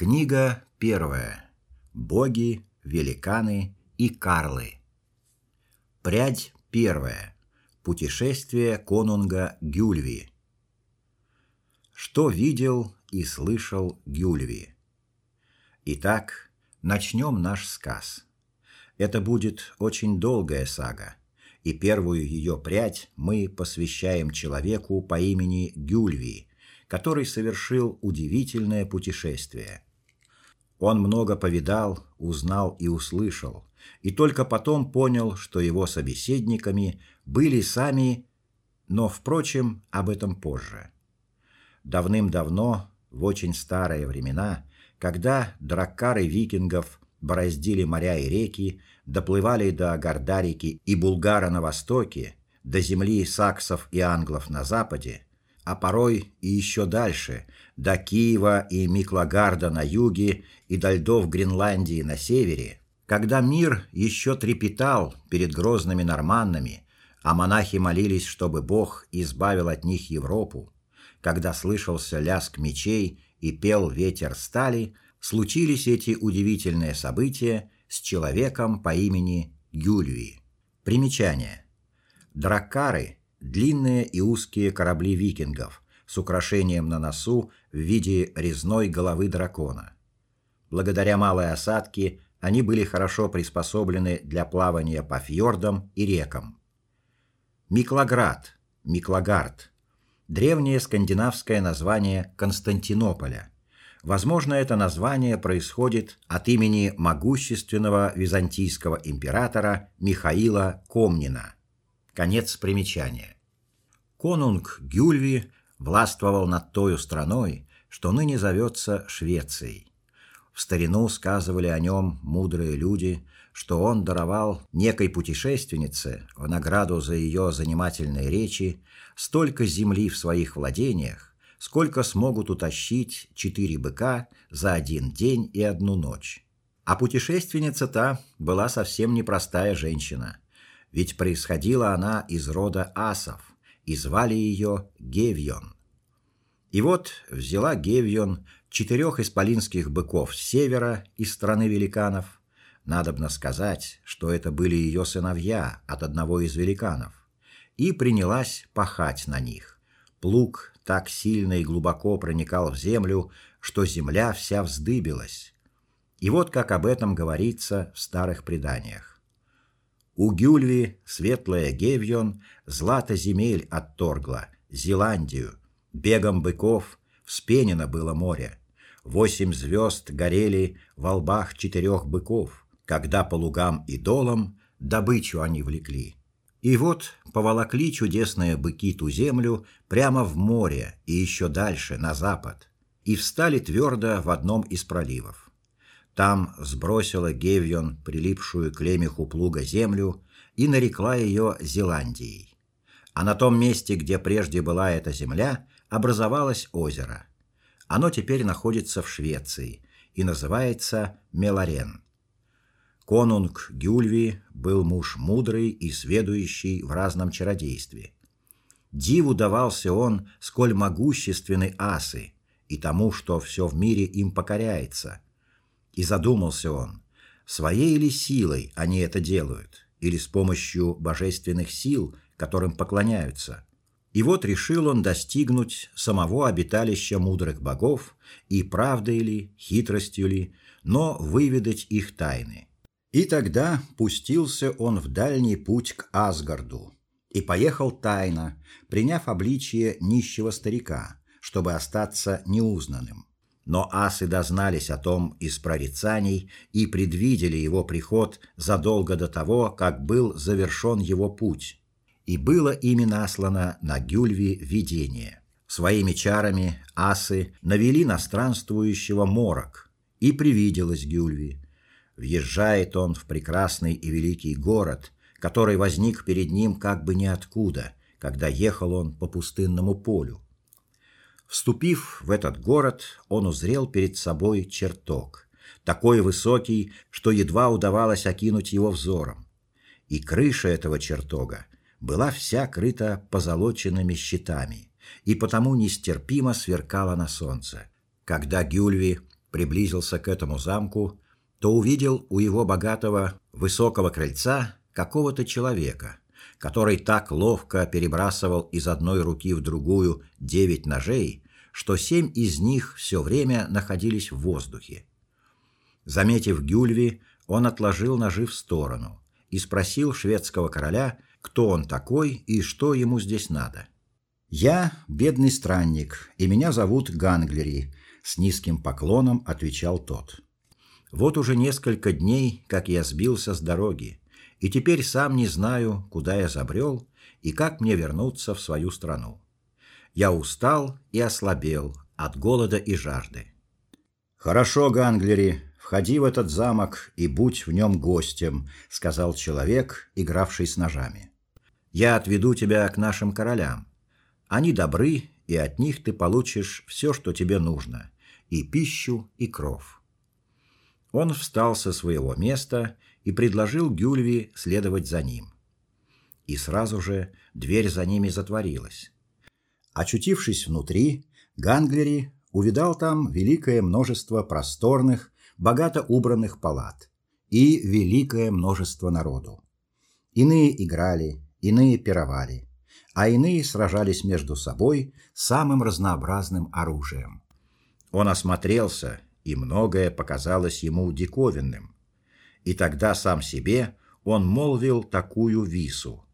Книга первая. Боги, великаны и карлы. Прядь первая. Путешествие конунга Гюльви. Что видел и слышал Гюльви? Итак, начнем наш сказ. Это будет очень долгая сага, и первую ее прядь мы посвящаем человеку по имени Гюльви, который совершил удивительное путешествие – он много повидал, узнал и услышал, и только потом понял, что его собеседниками были сами, но, впрочем, об этом позже. Давным-давно, в очень старые времена, когда драккары викингов бороздили моря и реки, доплывали до Гордарики и Булгара на востоке, до земли саксов и англов на западе, а порой и еще дальше, до Киева и Миклагарда на юге и до льдов Гренландии на севере, когда мир еще трепетал перед грозными норманнами, а монахи молились, чтобы Бог избавил от них Европу, когда слышался лязг мечей и пел ветер стали, случились эти удивительные события с человеком по имени Юлии. Примечание. Драккары длинные и узкие корабли викингов с украшением на носу в виде резной головы дракона. Благодаря малой осадке они были хорошо приспособлены для плавания по фьордам и рекам. Миклаград, Миклагард древнее скандинавское название Константинополя. Возможно, это название происходит от имени могущественного византийского императора Михаила Комнина. Конец примечания. Конунг Гюльви властвовал над той страной, что ныне зовется Швецией. В старину сказывали о нем мудрые люди, что он даровал некой путешественнице в награду за ее занимательные речи столько земли в своих владениях, сколько смогут утащить четыре быка за один день и одну ночь. А путешественница та была совсем непростая женщина – ведь происходила она из рода асов, и звали ее Гевьон. И вот взяла Гевьон четырех исполинских быков с севера из страны великанов. Надобно сказать, что это были ее сыновья от одного из великанов, и принялась пахать на них. Плуг так сильно и глубоко проникал в землю, что земля вся вздыбилась. И вот как об этом говорится в старых преданиях. У Гюльви светлая Гевьон злато земель отторгла, Зеландию, бегом быков вспенено было море. Восемь звезд горели в лбах четырех быков, когда по лугам и долам добычу они влекли. И вот поволокли чудесные быки ту землю прямо в море и еще дальше, на запад, и встали твердо в одном из проливов. Там сбросила Гевьон прилипшую к лемеху плуга землю и нарекла ее Зеландией. А на том месте, где прежде была эта земля, образовалось озеро. Оно теперь находится в Швеции и называется Меларен. Конунг Гюльви был муж мудрый и сведущий в разном чародействе. Диву давался он, сколь могущественны асы, и тому, что все в мире им покоряется – и задумался он, своей ли силой они это делают, или с помощью божественных сил, которым поклоняются. И вот решил он достигнуть самого обиталища мудрых богов, и правдой ли, хитростью ли, но выведать их тайны. И тогда пустился он в дальний путь к Асгарду и поехал тайно, приняв обличие нищего старика, чтобы остаться неузнанным. Но асы дознались о том из прорицаний и предвидели его приход задолго до того, как был завершен его путь. И было ими наслано на Гюльви видение. Своими чарами асы навели на странствующего морок, и привиделось Гюльви. Въезжает он в прекрасный и великий город, который возник перед ним как бы ниоткуда, когда ехал он по пустынному полю. Вступив в этот город, он узрел перед собой чертог, такой высокий, что едва удавалось окинуть его взором. И крыша этого чертога была вся крыта позолоченными щитами и потому нестерпимо сверкала на солнце. Когда Гюльви приблизился к этому замку, то увидел у его богатого высокого крыльца какого-то человека, который так ловко перебрасывал из одной руки в другую девять ножей, что семь из них все время находились в воздухе. Заметив Гюльви, он отложил ножи в сторону и спросил шведского короля, кто он такой и что ему здесь надо. «Я бедный странник, и меня зовут Ганглери», — с низким поклоном отвечал тот. «Вот уже несколько дней, как я сбился с дороги, и теперь сам не знаю, куда я забрел и как мне вернуться в свою страну. Я устал и ослабел от голода и жажды. Хорошо, Ганглери, входи в этот замок и будь в нем гостем, сказал человек, игравший с ножами. Я отведу тебя к нашим королям. Они добры, и от них ты получишь все, что тебе нужно, и пищу, и кров. Он встал со своего места и предложил Гюльви следовать за ним. И сразу же дверь за ними затворилась. Очутившись внутри, Ганглери увидал там великое множество просторных, богато убранных палат и великое множество народу. Иные играли, иные пировали, а иные сражались между собой самым разнообразным оружием. Он осмотрелся, и многое показалось ему диковинным. И тогда сам себе он молвил такую вису.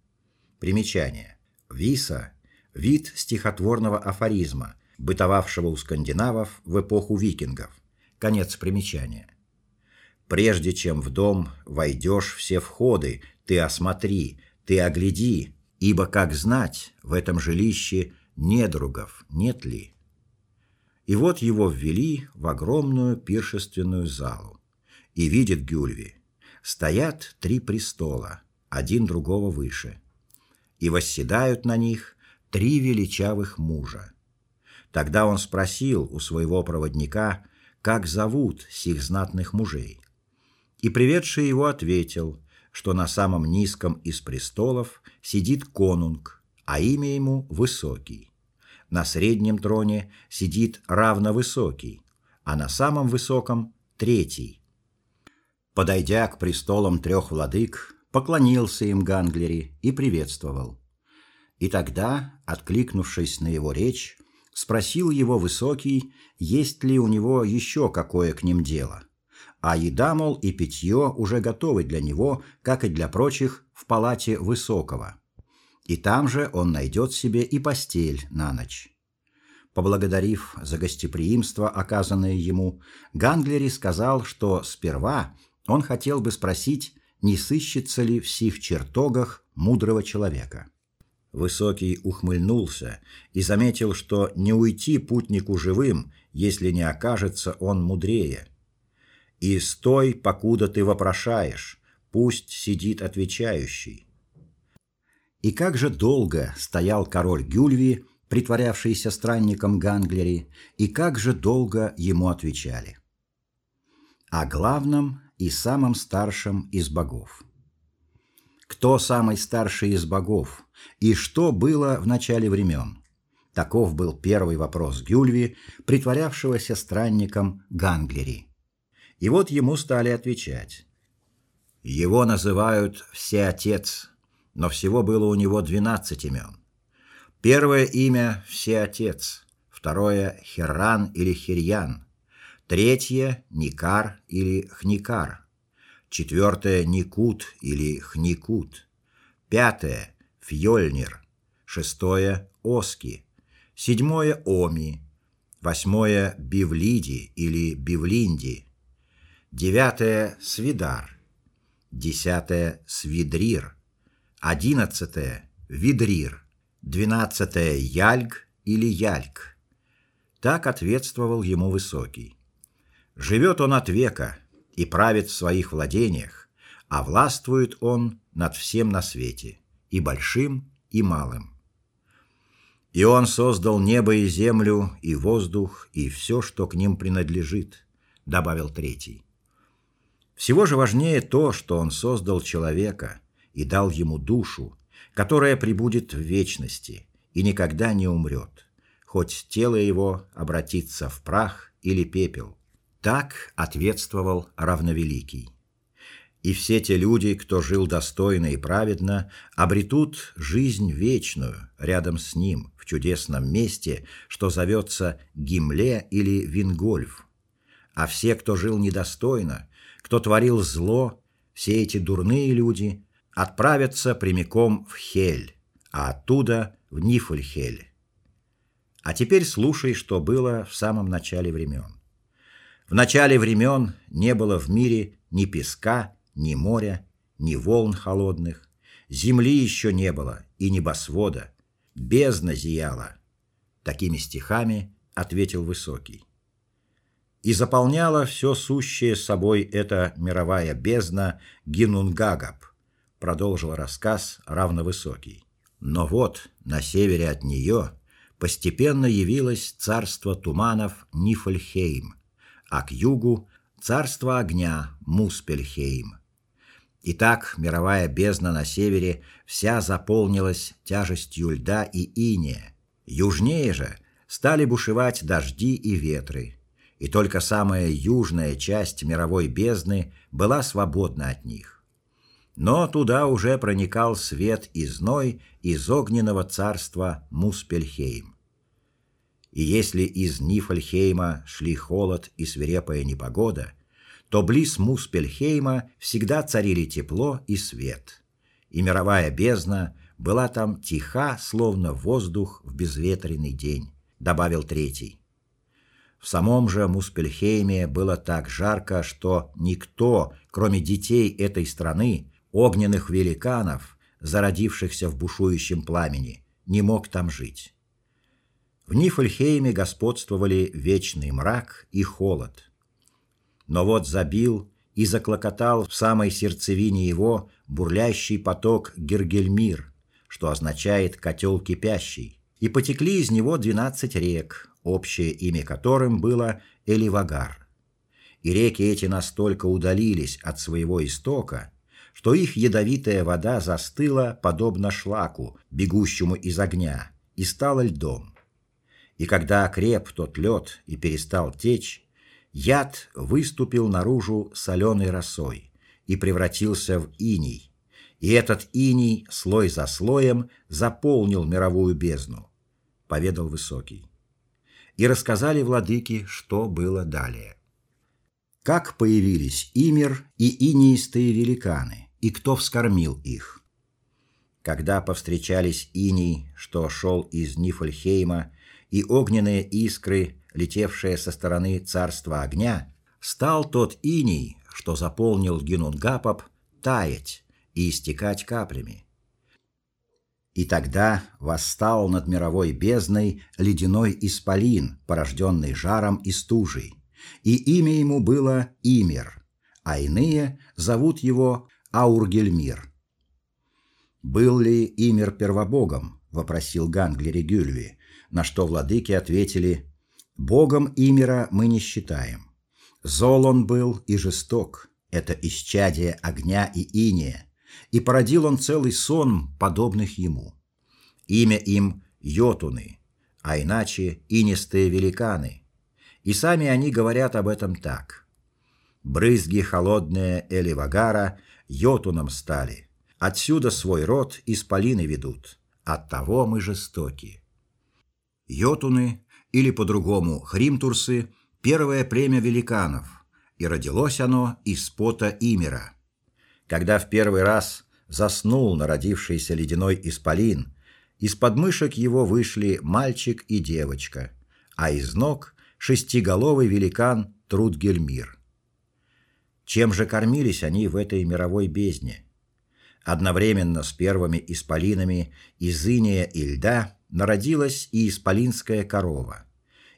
Примечание. Виса вид стихотворного афоризма, бытовавшего у скандинавов в эпоху викингов. Конец примечания. Прежде чем в дом войдешь все входы, ты осмотри, ты огляди, ибо как знать, в этом жилище недругов нет ли? И вот его ввели в огромную пиршественную залу. И видит Гюльви, стоят три престола, один другого выше. И восседают на них три величавых мужа. Тогда он спросил у своего проводника, как зовут сих знатных мужей. И приведший его ответил, что на самом низком из престолов сидит конунг, а имя ему Высокий. На среднем троне сидит равновысокий, а на самом высоком третий. Подойдя к престолам трех владык, поклонился им Ганглери и приветствовал. И тогда, откликнувшись на его речь, спросил его Высокий, есть ли у него еще какое к ним дело. А еда, мол, и питье уже готовы для него, как и для прочих, в палате Высокого. И там же он найдет себе и постель на ночь. Поблагодарив за гостеприимство, оказанное ему, Ганглери сказал, что сперва он хотел бы спросить, не сыщется ли в сих чертогах мудрого человека. Высокий ухмыльнулся и заметил, что не уйти путнику живым, если не окажется он мудрее. И стой, покуда ты вопрошаешь, пусть сидит отвечающий. И как же долго стоял король Гюльви, притворявшийся странником Ганглери, и как же долго ему отвечали. О главном и самом старшем из богов. Кто самый старший из богов? И что было в начале времен? Таков был первый вопрос Гюльви, притворявшегося странником Ганглери. И вот ему стали отвечать. Его называют Всеотец, но всего было у него двенадцать имен. Первое имя Всеотец, второе Херран или Хирьян, третье Никар или Хникар, четвертое Никут или Хникут, пятое Фьёльнир, шестое Оски, седьмое Оми, восьмое Бивлиди или Бивлинди, девятое Свидар, десятое Свидрир, одиннадцатое Видрир, двенадцатое Яльг или Яльк. Так ответствовал ему Высокий. Живет он от века, и правит в своих владениях, а властвует он над всем на свете, и большим, и малым. И он создал небо и землю, и воздух, и все, что к ним принадлежит, добавил третий. Всего же важнее то, что он создал человека и дал ему душу, которая пребудет в вечности и никогда не умрет, хоть тело его обратится в прах или пепел. Так ответствовал равновеликий. И все те люди, кто жил достойно и праведно, обретут жизнь вечную рядом с ним в чудесном месте, что зовется Гимле или Вингольф. А все, кто жил недостойно, кто творил зло, все эти дурные люди отправятся прямиком в Хель, а оттуда в Нифльхель. А теперь слушай, что было в самом начале времен. В начале времен не было в мире ни песка, ни моря, ни волн холодных, земли еще не было и небосвода, бездна зияла. Такими стихами ответил Высокий. И заполняла все сущее собой эта мировая бездна Гинунгагап, продолжил рассказ равновысокий. Но вот на севере от нее постепенно явилось царство туманов Нифльхейм, а к югу царство огня Муспельхейм. Итак, мировая бездна на севере вся заполнилась тяжестью льда и инея. Южнее же стали бушевать дожди и ветры, и только самая южная часть мировой бездны была свободна от них. Но туда уже проникал свет и зной из огненного царства Муспельхейм. И если из Нифльхейма шли холод и свирепая непогода, то близ Муспельхейма всегда царили тепло и свет. И мировая бездна была там тиха, словно воздух в безветренный день, добавил третий. В самом же Муспельхейме было так жарко, что никто, кроме детей этой страны, огненных великанов, зародившихся в бушующем пламени, не мог там жить. В Нифльхейме господствовали вечный мрак и холод. Но вот забил и заклокотал в самой сердцевине его бурлящий поток Гергельмир, что означает котел кипящий, и потекли из него двенадцать рек, общее имя которым было Эливагар. И реки эти настолько удалились от своего истока, что их ядовитая вода застыла подобно шлаку, бегущему из огня, и стала льдом. И когда окреп тот лед и перестал течь, Яд выступил наружу соленой росой и превратился в иней. И этот иней слой за слоем заполнил мировую бездну, поведал высокий. И рассказали владыки, что было далее. Как появились Имир и инеистые великаны, и кто вскормил их. Когда повстречались иней, что шел из Нифльхейма, и огненные искры летевшее со стороны царства огня, стал тот иней, что заполнил Гинунгапап, таять и истекать каплями. И тогда восстал над мировой бездной ледяной исполин, порожденный жаром и стужей, и имя ему было Имер, а иные зовут его Аургельмир. Был ли Имер первобогом? вопросил Ганглери Гюльви, на что владыки ответили: Богом Имера мы не считаем. Зол он был и жесток, это исчадие огня и иния, и породил он целый сон подобных ему. Имя им Йотуны, а иначе инистые великаны. И сами они говорят об этом так: брызги холодные Эливагара Йотуном стали. Отсюда свой род исполины ведут. Оттого мы жестоки. Йотуны или по-другому хримтурсы, первое племя великанов, и родилось оно из пота Имера. Когда в первый раз заснул народившийся ледяной исполин, из подмышек его вышли мальчик и девочка, а из ног шестиголовый великан Трудгельмир. Чем же кормились они в этой мировой бездне? Одновременно с первыми исполинами из иния и льда народилась и исполинская корова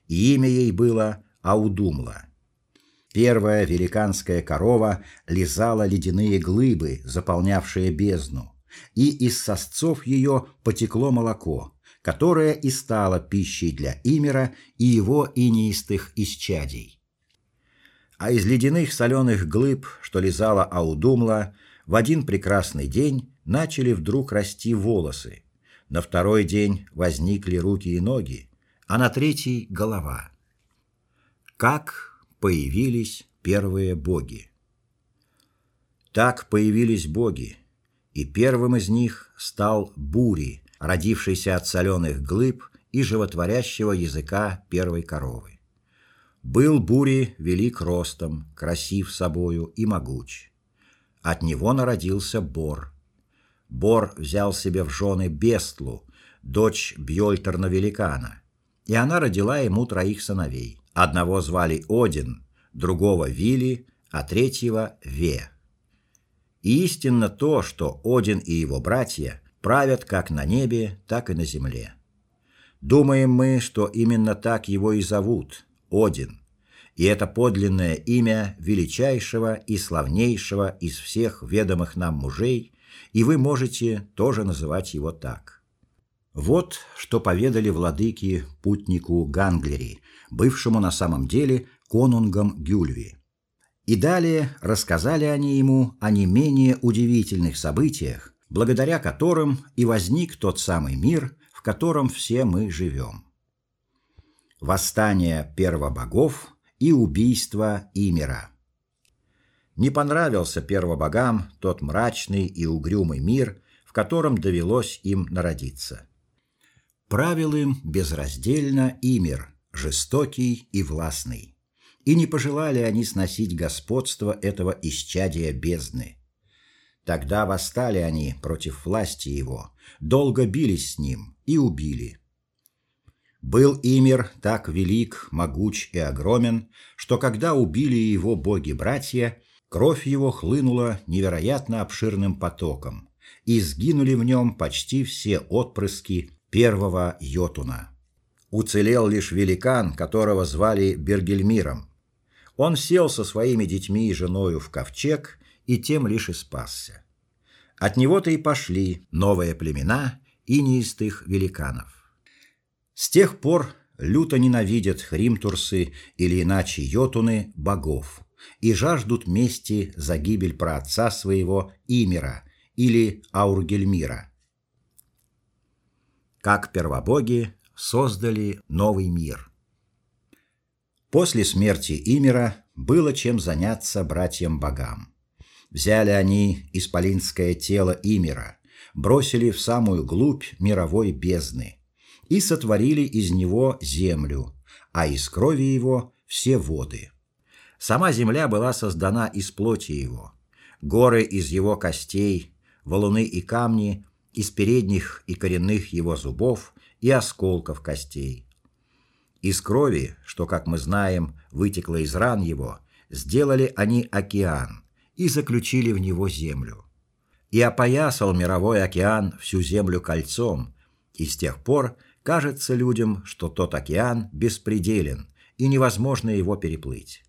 и имя ей было Аудумла. Первая великанская корова лизала ледяные глыбы, заполнявшие бездну, и из сосцов ее потекло молоко, которое и стало пищей для Имера и его инеистых исчадий. А из ледяных соленых глыб, что лизала Аудумла, в один прекрасный день начали вдруг расти волосы. На второй день возникли руки и ноги, а на третий голова. Как появились первые боги. Так появились боги, и первым из них стал Бури, родившийся от соленых глыб и животворящего языка первой коровы. Был Бури велик ростом, красив собою и могуч. От него народился Бор. Бор взял себе в жены Бестлу, дочь Бьёльтерна великана, и она родила ему троих сыновей. Одного звали Один, другого Вили, а третьего Ве. И истинно то, что Один и его братья правят как на небе, так и на земле. Думаем мы, что именно так его и зовут Один. И это подлинное имя величайшего и славнейшего из всех ведомых нам мужей, и вы можете тоже называть его так. Вот что поведали владыки путнику Ганглери, бывшему на самом деле конунгом Гюльви. И далее рассказали они ему о не менее удивительных событиях, благодаря которым и возник тот самый мир, в котором все мы живем. Восстание первобогов и убийство Имера. Не понравился первобогам тот мрачный и угрюмый мир, в котором довелось им народиться. Правил им безраздельно Имер, жестокий и властный и не пожелали они сносить господство этого исчадия бездны. Тогда восстали они против власти его, долго бились с ним и убили. Был Имир так велик, могуч и огромен, что когда убили его боги-братья, кровь его хлынула невероятно обширным потоком, и сгинули в нем почти все отпрыски первого Йотуна. Уцелел лишь великан, которого звали Бергельмиром, он сел со своими детьми и женою в ковчег и тем лишь и спасся. От него-то и пошли новые племена и неистых великанов. С тех пор люто ненавидят хримтурсы или иначе йотуны богов и жаждут мести за гибель праотца своего Имира или Аургельмира. Как первобоги создали новый мир. После смерти Имера было чем заняться братьям-богам. Взяли они исполинское тело Имера, бросили в самую глубь мировой бездны и сотворили из него землю, а из крови его все воды. Сама земля была создана из плоти его, горы из его костей, валуны и камни из передних и коренных его зубов и осколков костей из крови, что, как мы знаем, вытекло из ран его, сделали они океан и заключили в него землю. И опоясал мировой океан всю землю кольцом, и с тех пор кажется людям, что тот океан беспределен, и невозможно его переплыть.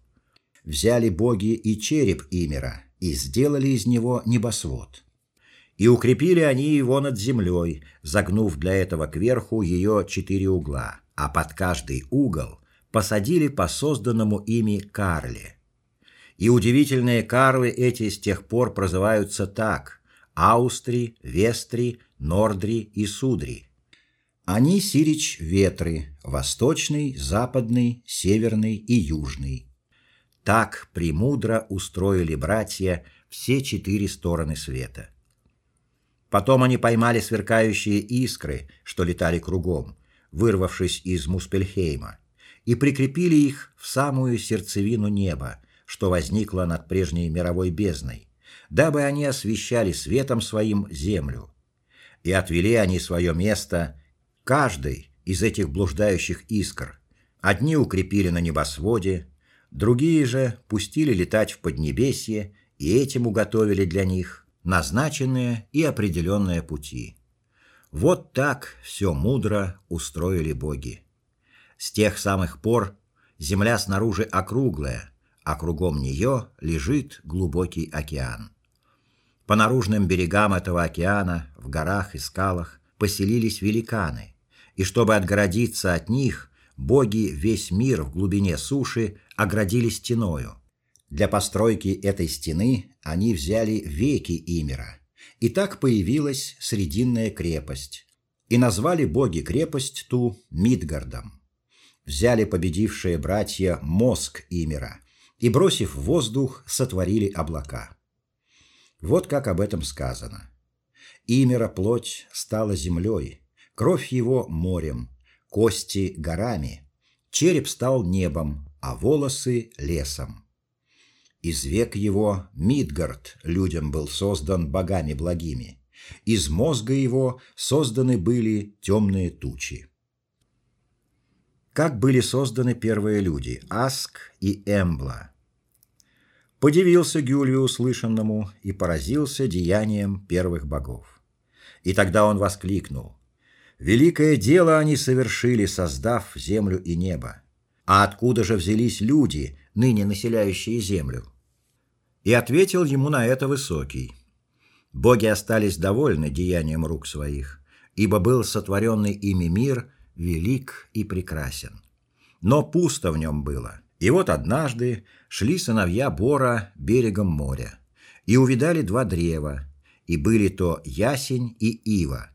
Взяли боги и череп Имера и сделали из него небосвод. И укрепили они его над землей, загнув для этого кверху ее четыре угла а под каждый угол посадили по созданному ими карле. И удивительные карлы эти с тех пор прозываются так: Аустри, Вестри, Нордри и Судри. Они сирич ветры: восточный, западный, северный и южный. Так премудро устроили братья все четыре стороны света. Потом они поймали сверкающие искры, что летали кругом, вырвавшись из Муспельхейма, и прикрепили их в самую сердцевину неба, что возникло над прежней мировой бездной, дабы они освещали светом своим землю. И отвели они свое место каждый из этих блуждающих искр. Одни укрепили на небосводе, другие же пустили летать в поднебесье, и этим уготовили для них назначенные и определенные пути. Вот так все мудро устроили боги. С тех самых пор земля снаружи округлая, а кругом нее лежит глубокий океан. По наружным берегам этого океана, в горах и скалах поселились великаны, и чтобы отгородиться от них, боги весь мир в глубине суши оградили стеною. Для постройки этой стены они взяли веки Имера, и так появилась Срединная крепость. И назвали боги крепость ту Мидгардом. взяли победившие братья мозг Имера и, бросив в воздух, сотворили облака. Вот как об этом сказано. Имера плоть стала землей, кровь его морем, кости горами, череп стал небом, а волосы лесом. Из век его Мидгард людям был создан богами благими. Из мозга его созданы были темные тучи. Как были созданы первые люди Аск и Эмбла? Подивился Гюлию услышанному и поразился деянием первых богов. И тогда он воскликнул: Великое дело они совершили, создав землю и небо. А откуда же взялись люди, ныне населяющие землю? И ответил ему на это высокий: Боги остались довольны деянием рук своих, ибо был сотворенный ими мир велик и прекрасен. Но пусто в нем было. И вот однажды шли сыновья Бора берегом моря, и увидали два древа, и были то ясень и ива.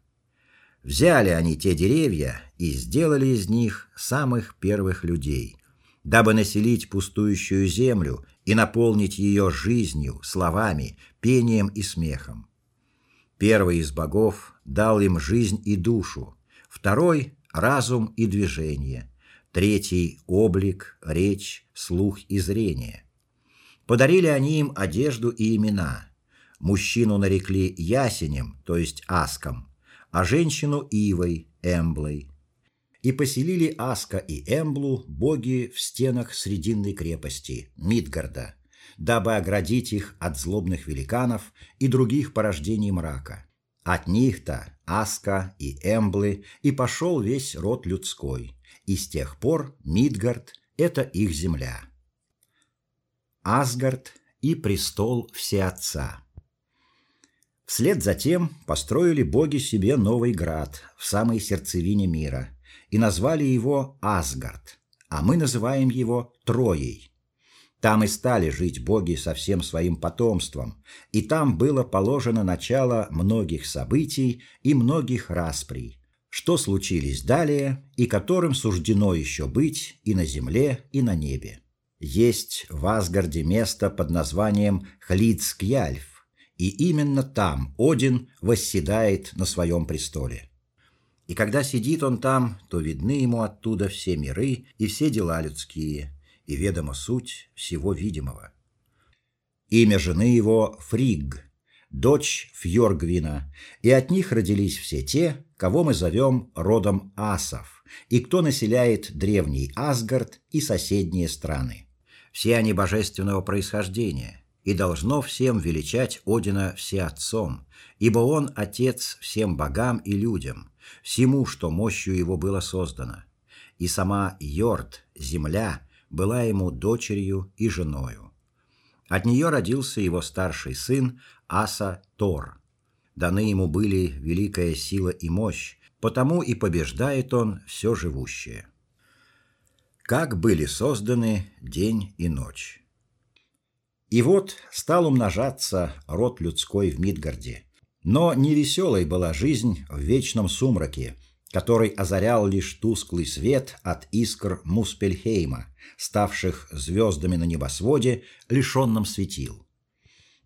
Взяли они те деревья и сделали из них самых первых людей, дабы населить пустующую землю и наполнить ее жизнью, словами, пением и смехом. Первый из богов дал им жизнь и душу, второй разум и движение, третий облик, речь, слух и зрение. Подарили они им одежду и имена. Мужчину нарекли Ясенем, то есть Аском, а женщину Ивой, Эмблой. И поселили Аска и Эмблу боги в стенах срединной крепости Мидгарда, дабы оградить их от злобных великанов и других порождений мрака. От них-то Аска и Эмблы и пошел весь род людской, и с тех пор Мидгард это их земля. Асгард и престол Всеотца. Вслед за тем построили боги себе новый град в самой сердцевине мира и назвали его Асгард, а мы называем его Троей. Там и стали жить боги со всем своим потомством, и там было положено начало многих событий и многих расприй, что случились далее и которым суждено еще быть и на земле, и на небе. Есть в Асгарде место под названием Хлидскьяльф, и именно там Один восседает на своем престоле. И когда сидит он там, то видны ему оттуда все миры и все дела людские, и ведома суть всего видимого. Имя жены его Фригг, дочь Фьоргвина, и от них родились все те, кого мы зовем родом асов, и кто населяет древний Асгард и соседние страны. Все они божественного происхождения, и должно всем величать Одина всеотцом, ибо он отец всем богам и людям, всему, что мощью его было создано. И сама Йорд, земля, была ему дочерью и женою. От нее родился его старший сын Аса Тор. Даны ему были великая сила и мощь, потому и побеждает он все живущее. Как были созданы день и ночь. И вот стал умножаться род людской в Мидгарде. Но невеселой была жизнь в вечном сумраке, который озарял лишь тусклый свет от искр Муспельхейма, ставших звездами на небосводе, лишенном светил.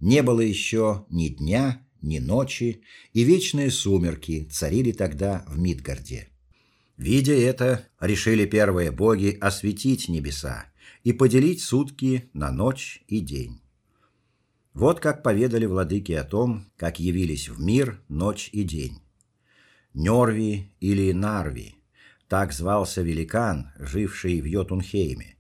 Не было еще ни дня, ни ночи, и вечные сумерки царили тогда в Мидгарде. Видя это, решили первые боги осветить небеса и поделить сутки на ночь и день. Вот как поведали владыки о том, как явились в мир ночь и день. Норви или Нарви, так звался великан, живший в Йотунхейме.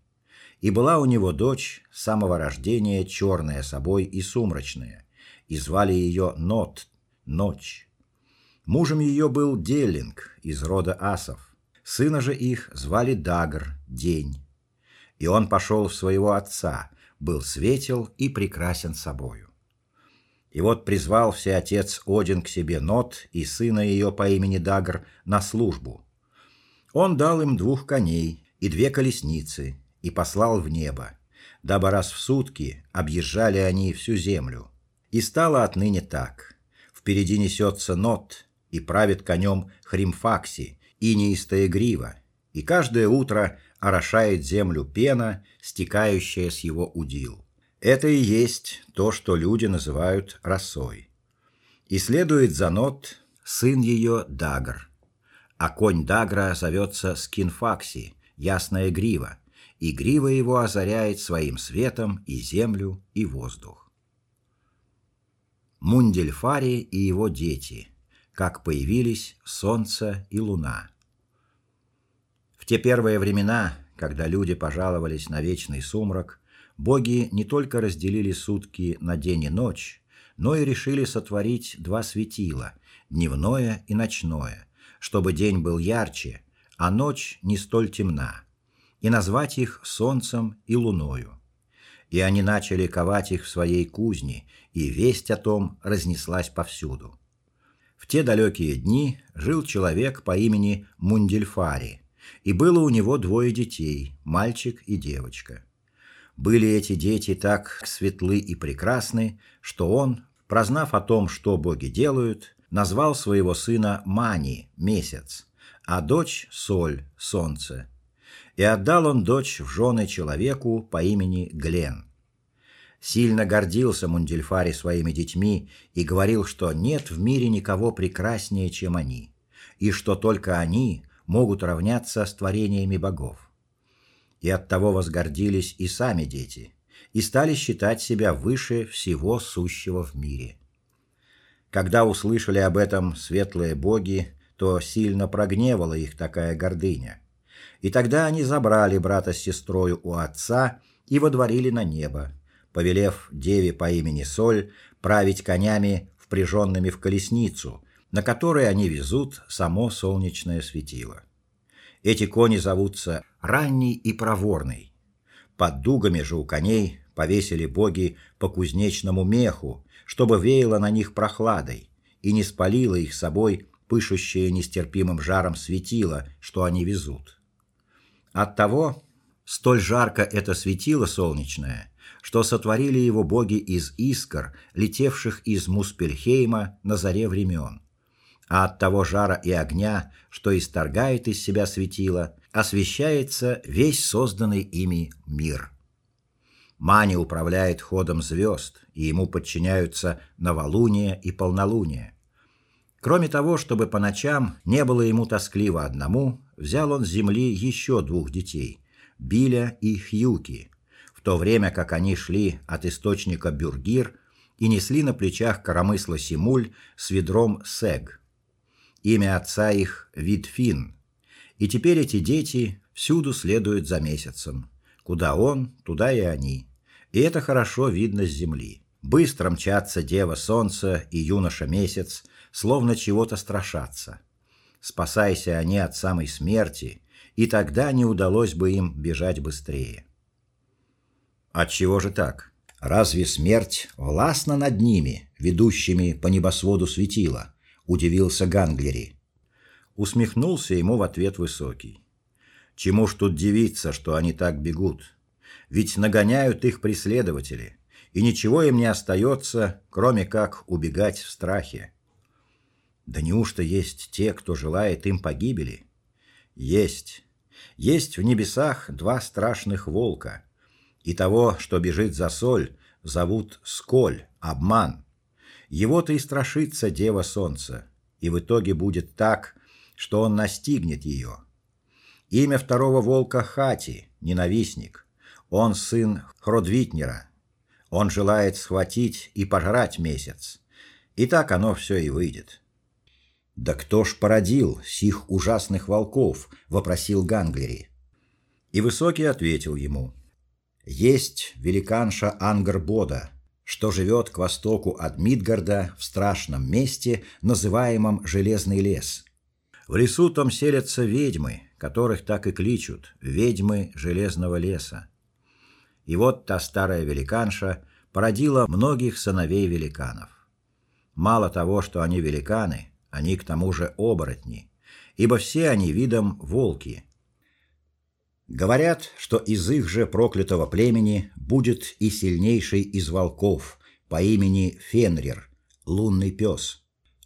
И была у него дочь с самого рождения черная собой и сумрачная, и звали ее Нот, ночь. Мужем ее был Деллинг из рода асов. Сына же их звали Дагр, день и он пошел в своего отца, был светел и прекрасен собою. И вот призвал все отец Один к себе Нот и сына ее по имени Дагр на службу. Он дал им двух коней и две колесницы и послал в небо, дабы раз в сутки объезжали они всю землю. И стало отныне так: впереди несется Нот и правит конем Хримфакси, и неистая грива, и каждое утро орошает землю пена, стекающая с его удил. Это и есть то, что люди называют росой. И следует за Нот сын ее Дагр. А конь Дагра зовется Скинфакси, ясная грива, и грива его озаряет своим светом и землю, и воздух. Мундельфари и его дети, как появились солнце и луна. Те первые времена, когда люди пожаловались на вечный сумрак, боги не только разделили сутки на день и ночь, но и решили сотворить два светила, дневное и ночное, чтобы день был ярче, а ночь не столь темна, и назвать их солнцем и луною. И они начали ковать их в своей кузне, и весть о том разнеслась повсюду. В те далекие дни жил человек по имени Мундельфари, и было у него двое детей, мальчик и девочка. Были эти дети так светлы и прекрасны, что он, прознав о том, что боги делают, назвал своего сына Мани, месяц, а дочь Соль, солнце. И отдал он дочь в жены человеку по имени Глен. Сильно гордился Мундельфари своими детьми и говорил, что нет в мире никого прекраснее, чем они, и что только они могут равняться с творениями богов и оттого возгордились и сами дети, и стали считать себя выше всего сущего в мире. Когда услышали об этом светлые боги, то сильно прогневала их такая гордыня. И тогда они забрали брата с сестрой у отца и водворили на небо, повелев деве по имени Соль править конями, впряженными в колесницу, на которой они везут само солнечное светило. Эти кони зовутся ранний и проворный. Под дугами же у коней повесили боги по кузнечному меху, чтобы веяло на них прохладой и не спалило их собой пышущее нестерпимым жаром светило, что они везут. Оттого столь жарко это светило солнечное, что сотворили его боги из искр, летевших из Муспельхейма на заре времен а от того жара и огня, что исторгает из себя светило, освещается весь созданный ими мир. Мани управляет ходом звезд, и ему подчиняются новолуние и полнолуние. Кроме того, чтобы по ночам не было ему тоскливо одному, взял он с земли еще двух детей Биля и Хьюки, в то время как они шли от источника Бюргир и несли на плечах коромысло Симуль с ведром Сег. Имя отца их Витфин. И теперь эти дети всюду следуют за месяцем. Куда он, туда и они. И это хорошо видно с земли. Быстро мчатся дева солнце и юноша месяц, словно чего-то страшатся. Спасайся они от самой смерти, и тогда не удалось бы им бежать быстрее. От чего же так? Разве смерть властна над ними, ведущими по небосводу светила? Удивился Ганглери. Усмехнулся ему в ответ высокий. Чему ж тут дивиться, что они так бегут? Ведь нагоняют их преследователи, и ничего им не остается, кроме как убегать в страхе. Да неужто есть те, кто желает им погибели? Есть. Есть в небесах два страшных волка, и того, что бежит за соль, зовут Сколь, обман. Его-то и страшится Дева Солнца, и в итоге будет так, что он настигнет ее. Имя второго волка Хати, ненавистник. Он сын Хродвитнера. Он желает схватить и пожрать месяц. И так оно все и выйдет. Да кто ж породил сих ужасных волков, вопросил Ганглери. И высокий ответил ему: Есть великанша Ангрбода, что живет к востоку от Мидгарда в страшном месте, называемом Железный лес. В лесу там селятся ведьмы, которых так и кличут ведьмы Железного леса. И вот та старая великанша породила многих сыновей великанов. Мало того, что они великаны, они к тому же оборотни, ибо все они видом волки, Говорят, что из их же проклятого племени будет и сильнейший из волков по имени Фенрир, лунный пес.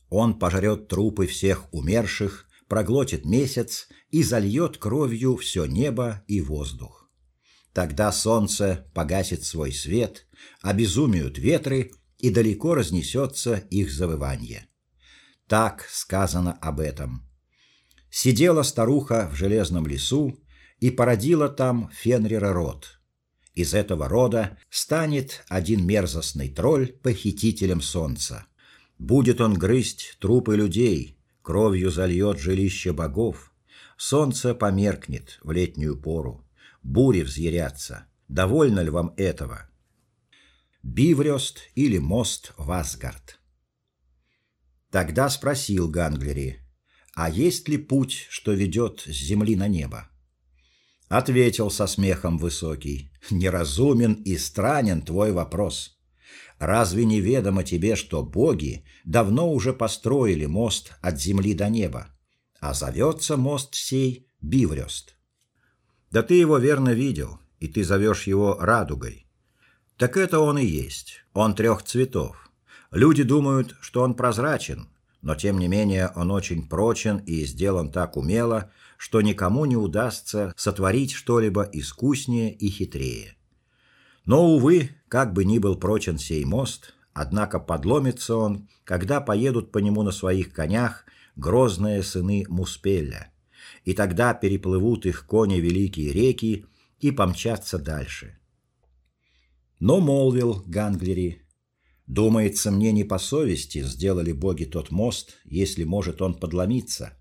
Он пожрет трупы всех умерших, проглотит месяц и зальет кровью все небо и воздух. Тогда солнце погасит свой свет, обезумеют ветры, и далеко разнесется их завывание. Так сказано об этом. Сидела старуха в железном лесу и породила там Фенрира род. Из этого рода станет один мерзостный тролль похитителем солнца. Будет он грызть трупы людей, кровью зальет жилище богов. Солнце померкнет в летнюю пору, бури взъярятся. Довольно ли вам этого? Биврёст или мост в. Тогда спросил Ганглери: "А есть ли путь, что ведет с земли на небо?" Ответил со смехом высокий: "Неразумен и странен твой вопрос. Разве не ведомо тебе, что боги давно уже построили мост от земли до неба, а зовется мост сей Биврёст? Да ты его верно видел, и ты зовешь его радугой. Так это он и есть. Он трех цветов. Люди думают, что он прозрачен, но тем не менее он очень прочен и сделан так умело, что никому не удастся сотворить что-либо искуснее и хитрее. Но увы, как бы ни был прочен сей мост, однако подломится он, когда поедут по нему на своих конях грозные сыны Муспеля. И тогда переплывут их кони великие реки и помчатся дальше. Но молвил Ганглери: "Думается, мне не по совести сделали боги тот мост, если может он подломиться.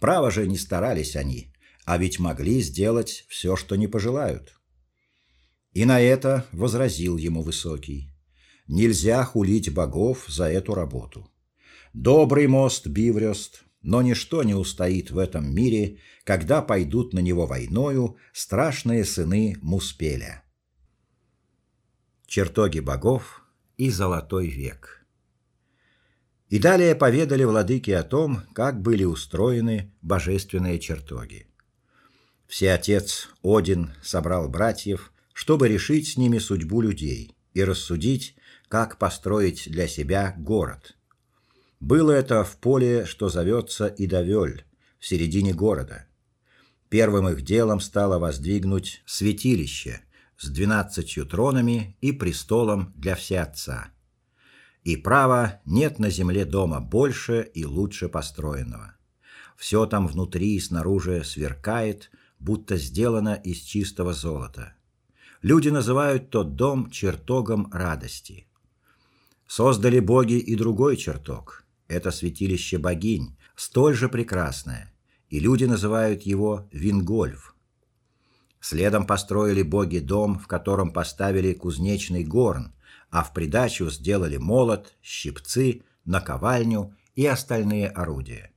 Право же не старались они, а ведь могли сделать все, что не пожелают". И на это возразил ему высокий: "Нельзя хулить богов за эту работу. Добрый мост Биврёст, но ничто не устоит в этом мире, когда пойдут на него войною страшные сыны Муспеля". Чертоги богов и золотой век. И далее поведали владыки о том, как были устроены божественные чертоги. Всеотец Один собрал братьев чтобы решить с ними судьбу людей и рассудить, как построить для себя город. Было это в поле, что зовется Идавёль, в середине города. Первым их делом стало воздвигнуть святилище с двенадцатью тронами и престолом для всеотца. И право нет на земле дома больше и лучше построенного. Все там внутри и снаружи сверкает, будто сделано из чистого золота люди называют тот дом чертогом радости. Создали боги и другой чертог. Это святилище богинь, столь же прекрасное, и люди называют его Вингольф. Следом построили боги дом, в котором поставили кузнечный горн, а в придачу сделали молот, щипцы, наковальню и остальные орудия.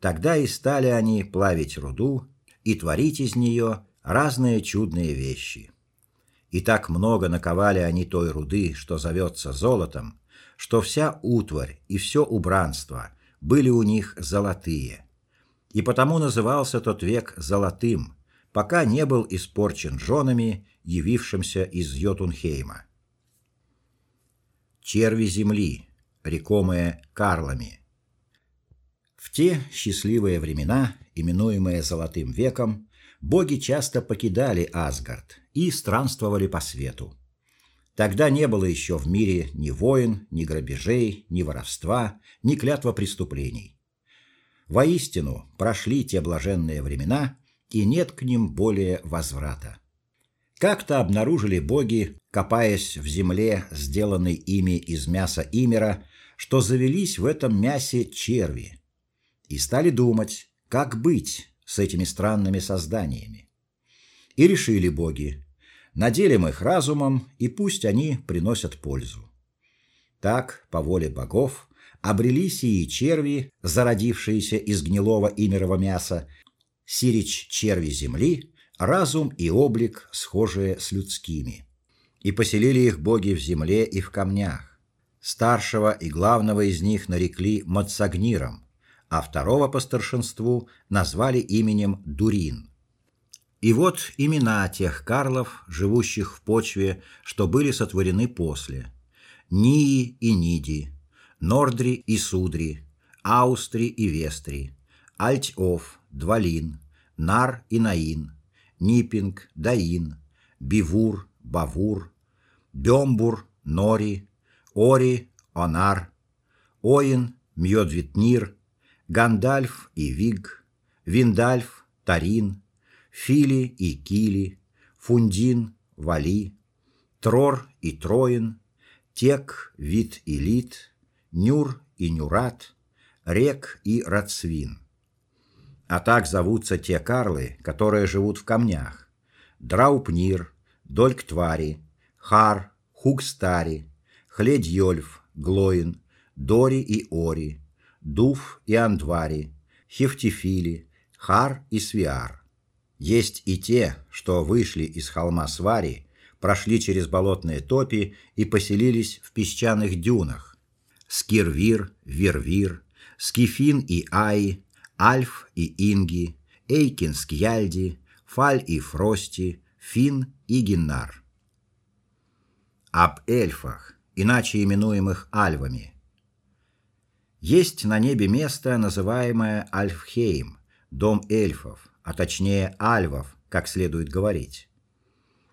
Тогда и стали они плавить руду и творить из нее разные чудные вещи. И так много наковали они той руды, что зовется золотом, что вся утварь и все убранство были у них золотые. И потому назывался тот век золотым, пока не был испорчен женами, явившимся из Йотунхейма. Черви земли, рекомые карлами. В те счастливые времена, именуемые золотым веком, боги часто покидали Асгард и странствовали по свету. Тогда не было еще в мире ни войн, ни грабежей, ни воровства, ни клятва преступлений. Воистину, прошли те блаженные времена, и нет к ним более возврата. Как-то обнаружили боги, копаясь в земле, сделанной ими из мяса имера, что завелись в этом мясе черви. И стали думать, как быть с этими странными созданиями. И решили боги: наделим их разумом, и пусть они приносят пользу. Так, по воле богов, обрели сии черви, зародившиеся из гнилого имерового мяса, сирич черви земли, разум и облик схожие с людскими. И поселили их боги в земле и в камнях. Старшего и главного из них нарекли Мацагниром, а второго по старшинству назвали именем Дурин. И вот имена тех карлов, живущих в почве, что были сотворены после: Нии и Ниди, Нордри и Судри, Аустри и Вестри, Альтьов, Двалин, Нар и Наин, Нипинг, Даин, Бивур, Бавур, Бембур, Нори, Ори, Онар, Оин, Мьодвитнир, Гандальф и Виг, Виндальф, Тарин, Фили и Кили, Фундин, Вали, Трор и Троин, Тек, Вит и Лит, Нюр и Нюрат, Рек и Рацвин. А так зовутся те карлы, которые живут в камнях. Драупнир, Дольктвари, Хар, Хугстари, Хледьёльф, Глоин, Дори и Ори, Дуф и Андвари, Хефтифили, Хар и Свиар. Есть и те, что вышли из холма Свари, прошли через болотные топи и поселились в песчаных дюнах. Скирвир, Вервир, Скифин и Ай, Альф и Инги, Эйкин Скьяльди, Фаль и Фрости, Фин и Гиннар. Об эльфах, иначе именуемых альвами. Есть на небе место, называемое Альфхейм, дом эльфов, а точнее альвов, как следует говорить.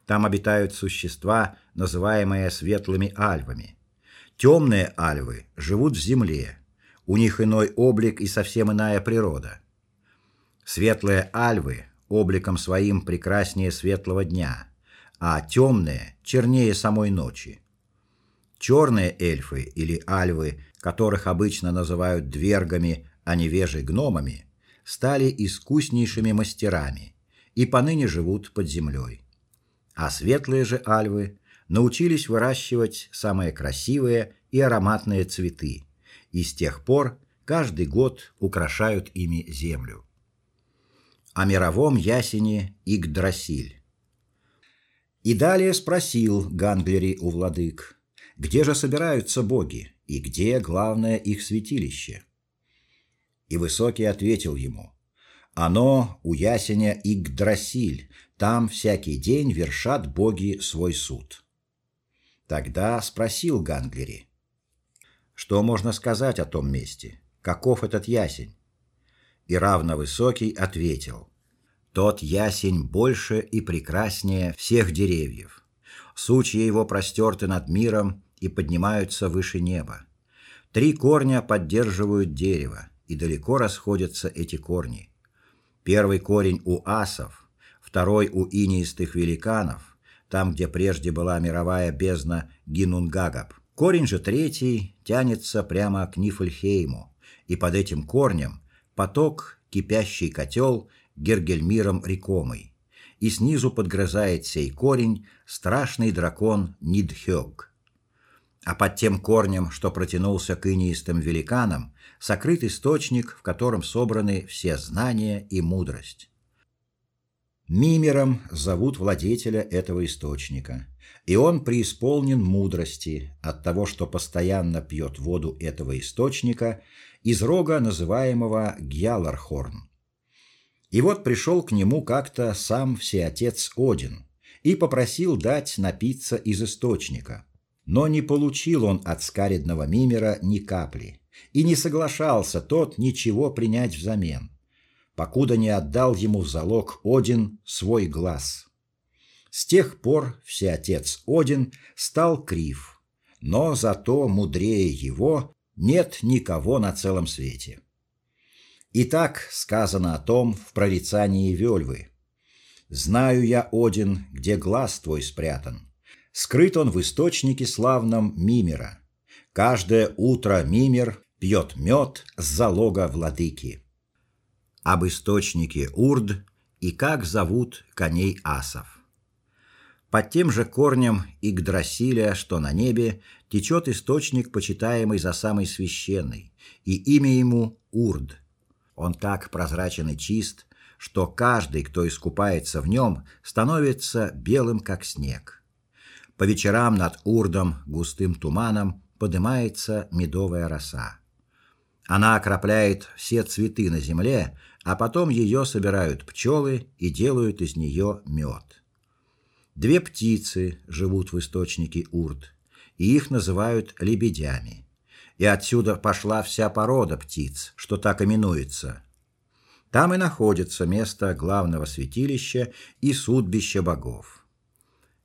Там обитают существа, называемые светлыми альвами. Темные альвы живут в земле. У них иной облик и совсем иная природа. Светлые альвы обликом своим прекраснее светлого дня, а темные чернее самой ночи. Черные эльфы или альвы, которых обычно называют двергами, а невежи гномами, стали искуснейшими мастерами и поныне живут под землей а светлые же альвы научились выращивать самые красивые и ароматные цветы, и с тех пор каждый год украшают ими землю. О мировом ясене Игдрасиль. И далее спросил Ганглери у владык, где же собираются боги и где главное их святилище. И Высокий ответил ему: оно у ясеня Игдрасиль, там всякий день вершат боги свой суд. Тогда спросил Ганглери: Что можно сказать о том месте? Каков этот ясень? И равновысокий ответил: Тот ясень больше и прекраснее всех деревьев. Сучья его простерты над миром и поднимаются выше неба. Три корня поддерживают дерево, и далеко расходятся эти корни. Первый корень у асов, второй у инеистых великанов, там, где прежде была мировая бездна Гинунгагап. Корень же третий тянется прямо к Нифльхейму, и под этим корнем поток, кипящий котел Гергельмиром Рекомой, и снизу подгрызает сей корень страшный дракон Нидхёг. А под тем корнем, что протянулся к инеистым великанам, сокрыт источник, в котором собраны все знания и мудрость. Мимером зовут владетеля этого источника, и он преисполнен мудрости от того, что постоянно пьет воду этого источника из рога, называемого Гьялархорн. И вот пришел к нему как-то сам всеотец Один и попросил дать напиться из источника. Но не получил он от скаридного Мимера ни капли, и не соглашался тот ничего принять взамен покуда не отдал ему в залог Один свой глаз. С тех пор всеотец Один стал крив, но зато мудрее его нет никого на целом свете. И так сказано о том в прорицании Вельвы. Знаю я, Один, где глаз твой спрятан. Скрыт он в источнике славном Мимера. Каждое утро Мимер пьет мед с залога владыки об источнике Урд и как зовут коней асов. Под тем же корнем Игдрасиля, что на небе, течет источник, почитаемый за самый священный, и имя ему Урд. Он так прозрачен и чист, что каждый, кто искупается в нем, становится белым как снег. По вечерам над Урдом густым туманом поднимается медовая роса. Она окропляет все цветы на земле, а потом ее собирают пчелы и делают из нее мед. Две птицы живут в источнике Урт, и их называют лебедями. И отсюда пошла вся порода птиц, что так именуется. Там и находится место главного святилища и судбища богов.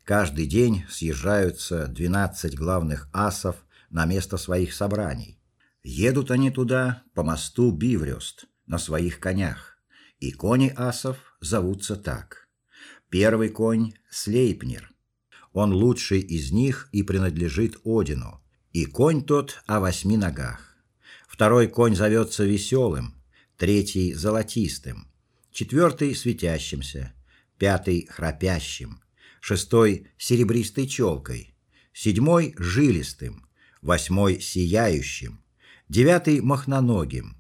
Каждый день съезжаются 12 главных асов на место своих собраний. Едут они туда по мосту Биврёст на своих конях, и кони асов зовутся так: Первый конь Слейпнир. Он лучший из них и принадлежит Одину, и конь тот о восьми ногах. Второй конь зовется Веселым, третий золотистым, четвертый светящимся, пятый храпящим, шестой серебристой челкой, седьмой жилистым, восьмой сияющим, девятый махноногим,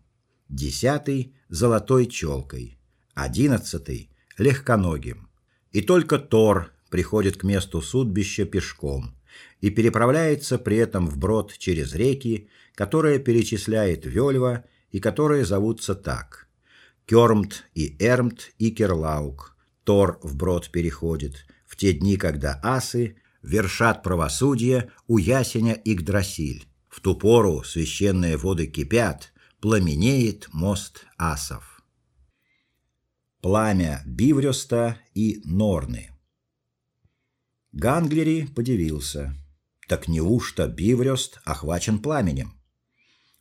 десятый золотой челкой, одиннадцатый легконогим. И только Тор приходит к месту судбища пешком и переправляется при этом вброд через реки, которые перечисляет Вельва и которые зовутся так: Кёрмт и Эрмт и Керлаук. Тор вброд переходит в те дни, когда асы вершат правосудие у ясеня Игдрасиль. В ту пору священные воды кипят, пламенеет мост асов. Пламя Биврёста и Норны. Ганглери подивился. Так неужто Биврёст охвачен пламенем?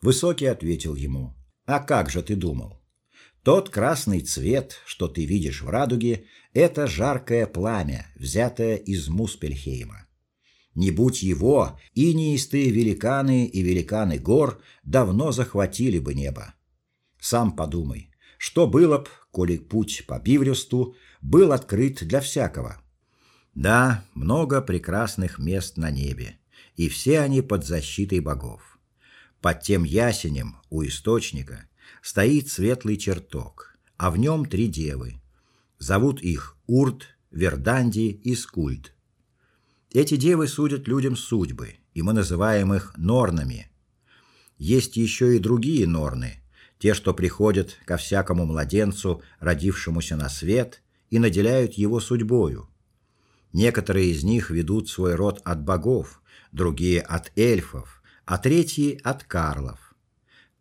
Высокий ответил ему: "А как же ты думал? Тот красный цвет, что ты видишь в радуге, это жаркое пламя, взятое из Муспельхейма. Не будь его, и неистые великаны и великаны гор давно захватили бы небо. Сам подумай, что было б, коли путь по Биврюсту был открыт для всякого. Да, много прекрасных мест на небе, и все они под защитой богов. Под тем ясенем у источника стоит светлый чертог, а в нем три девы. Зовут их Урт, Верданди и Скульт. Эти девы судят людям судьбы, и мы называем их норнами. Есть еще и другие норны, те, что приходят ко всякому младенцу, родившемуся на свет, и наделяют его судьбою. Некоторые из них ведут свой род от богов, другие от эльфов, а третий от Карлов.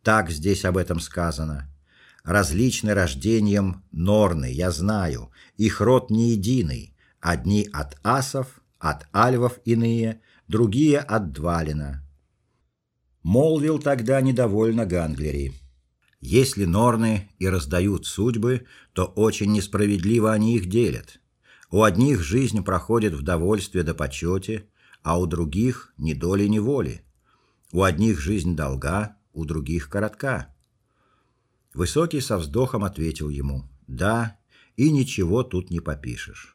Так здесь об этом сказано. Различны рождением норны, я знаю, их род не единый. Одни от асов, от альвов иные, другие от двалина. Молвил тогда недовольно Ганглери. Если норны и раздают судьбы, то очень несправедливо они их делят. У одних жизнь проходит в довольстве да почете, а у других ни доли, ни воли. У одних жизнь долга, у других коротка. Высокий со вздохом ответил ему: "Да, и ничего тут не попишешь.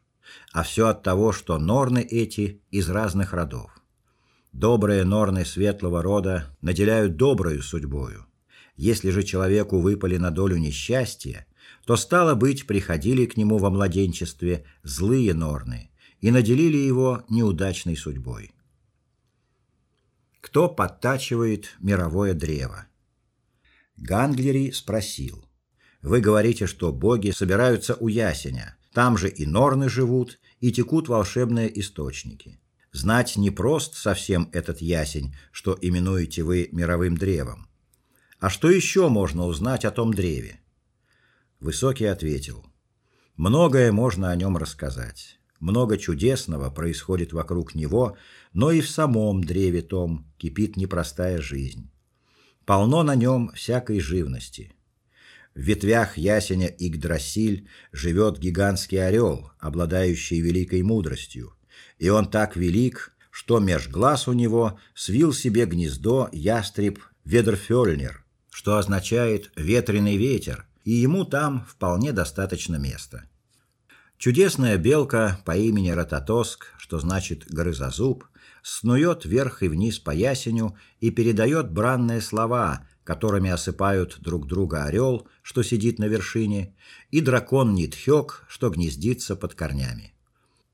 А все от того, что норны эти из разных родов. Добрые норны светлого рода наделяют доброю судьбою. Если же человеку выпали на долю несчастья, то стало быть, приходили к нему во младенчестве злые норны и наделили его неудачной судьбой кто подтачивает мировое древо. Ганглери спросил: "Вы говорите, что боги собираются у ясеня. Там же и норны живут, и текут волшебные источники. Знать не прост совсем этот ясень, что именуете вы мировым древом. А что еще можно узнать о том древе?" Высокий ответил: "Многое можно о нем рассказать. Много чудесного происходит вокруг него, но и в самом древе том кипит непростая жизнь. Полно на нем всякой живности. В ветвях ясеня Игдрасиль живет гигантский орел, обладающий великой мудростью, и он так велик, что меж глаз у него свил себе гнездо ястреб Ведерфёльнер, что означает ветреный ветер, и ему там вполне достаточно места. Чудесная белка по имени Рататоск, что значит грызозуб, снует вверх и вниз по ясеню и передает бранные слова, которыми осыпают друг друга орел, что сидит на вершине, и дракон Нитхёк, что гнездится под корнями.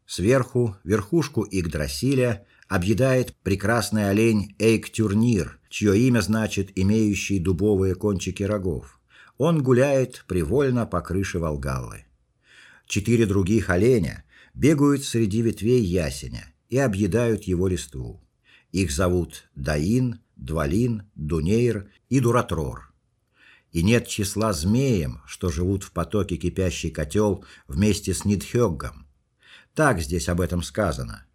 Сверху верхушку Игдрасиля объедает прекрасный олень Эйктюрнир, чье имя значит имеющий дубовые кончики рогов. Он гуляет привольно по крыше Волгаллы. Четыре других оленя бегают среди ветвей ясеня и объедают его листву. Их зовут Даин, Двалин, Дунейр и Дуратрор. и нет числа змеям, что живут в потоке кипящий котел вместе с Нидхёггом. Так здесь об этом сказано.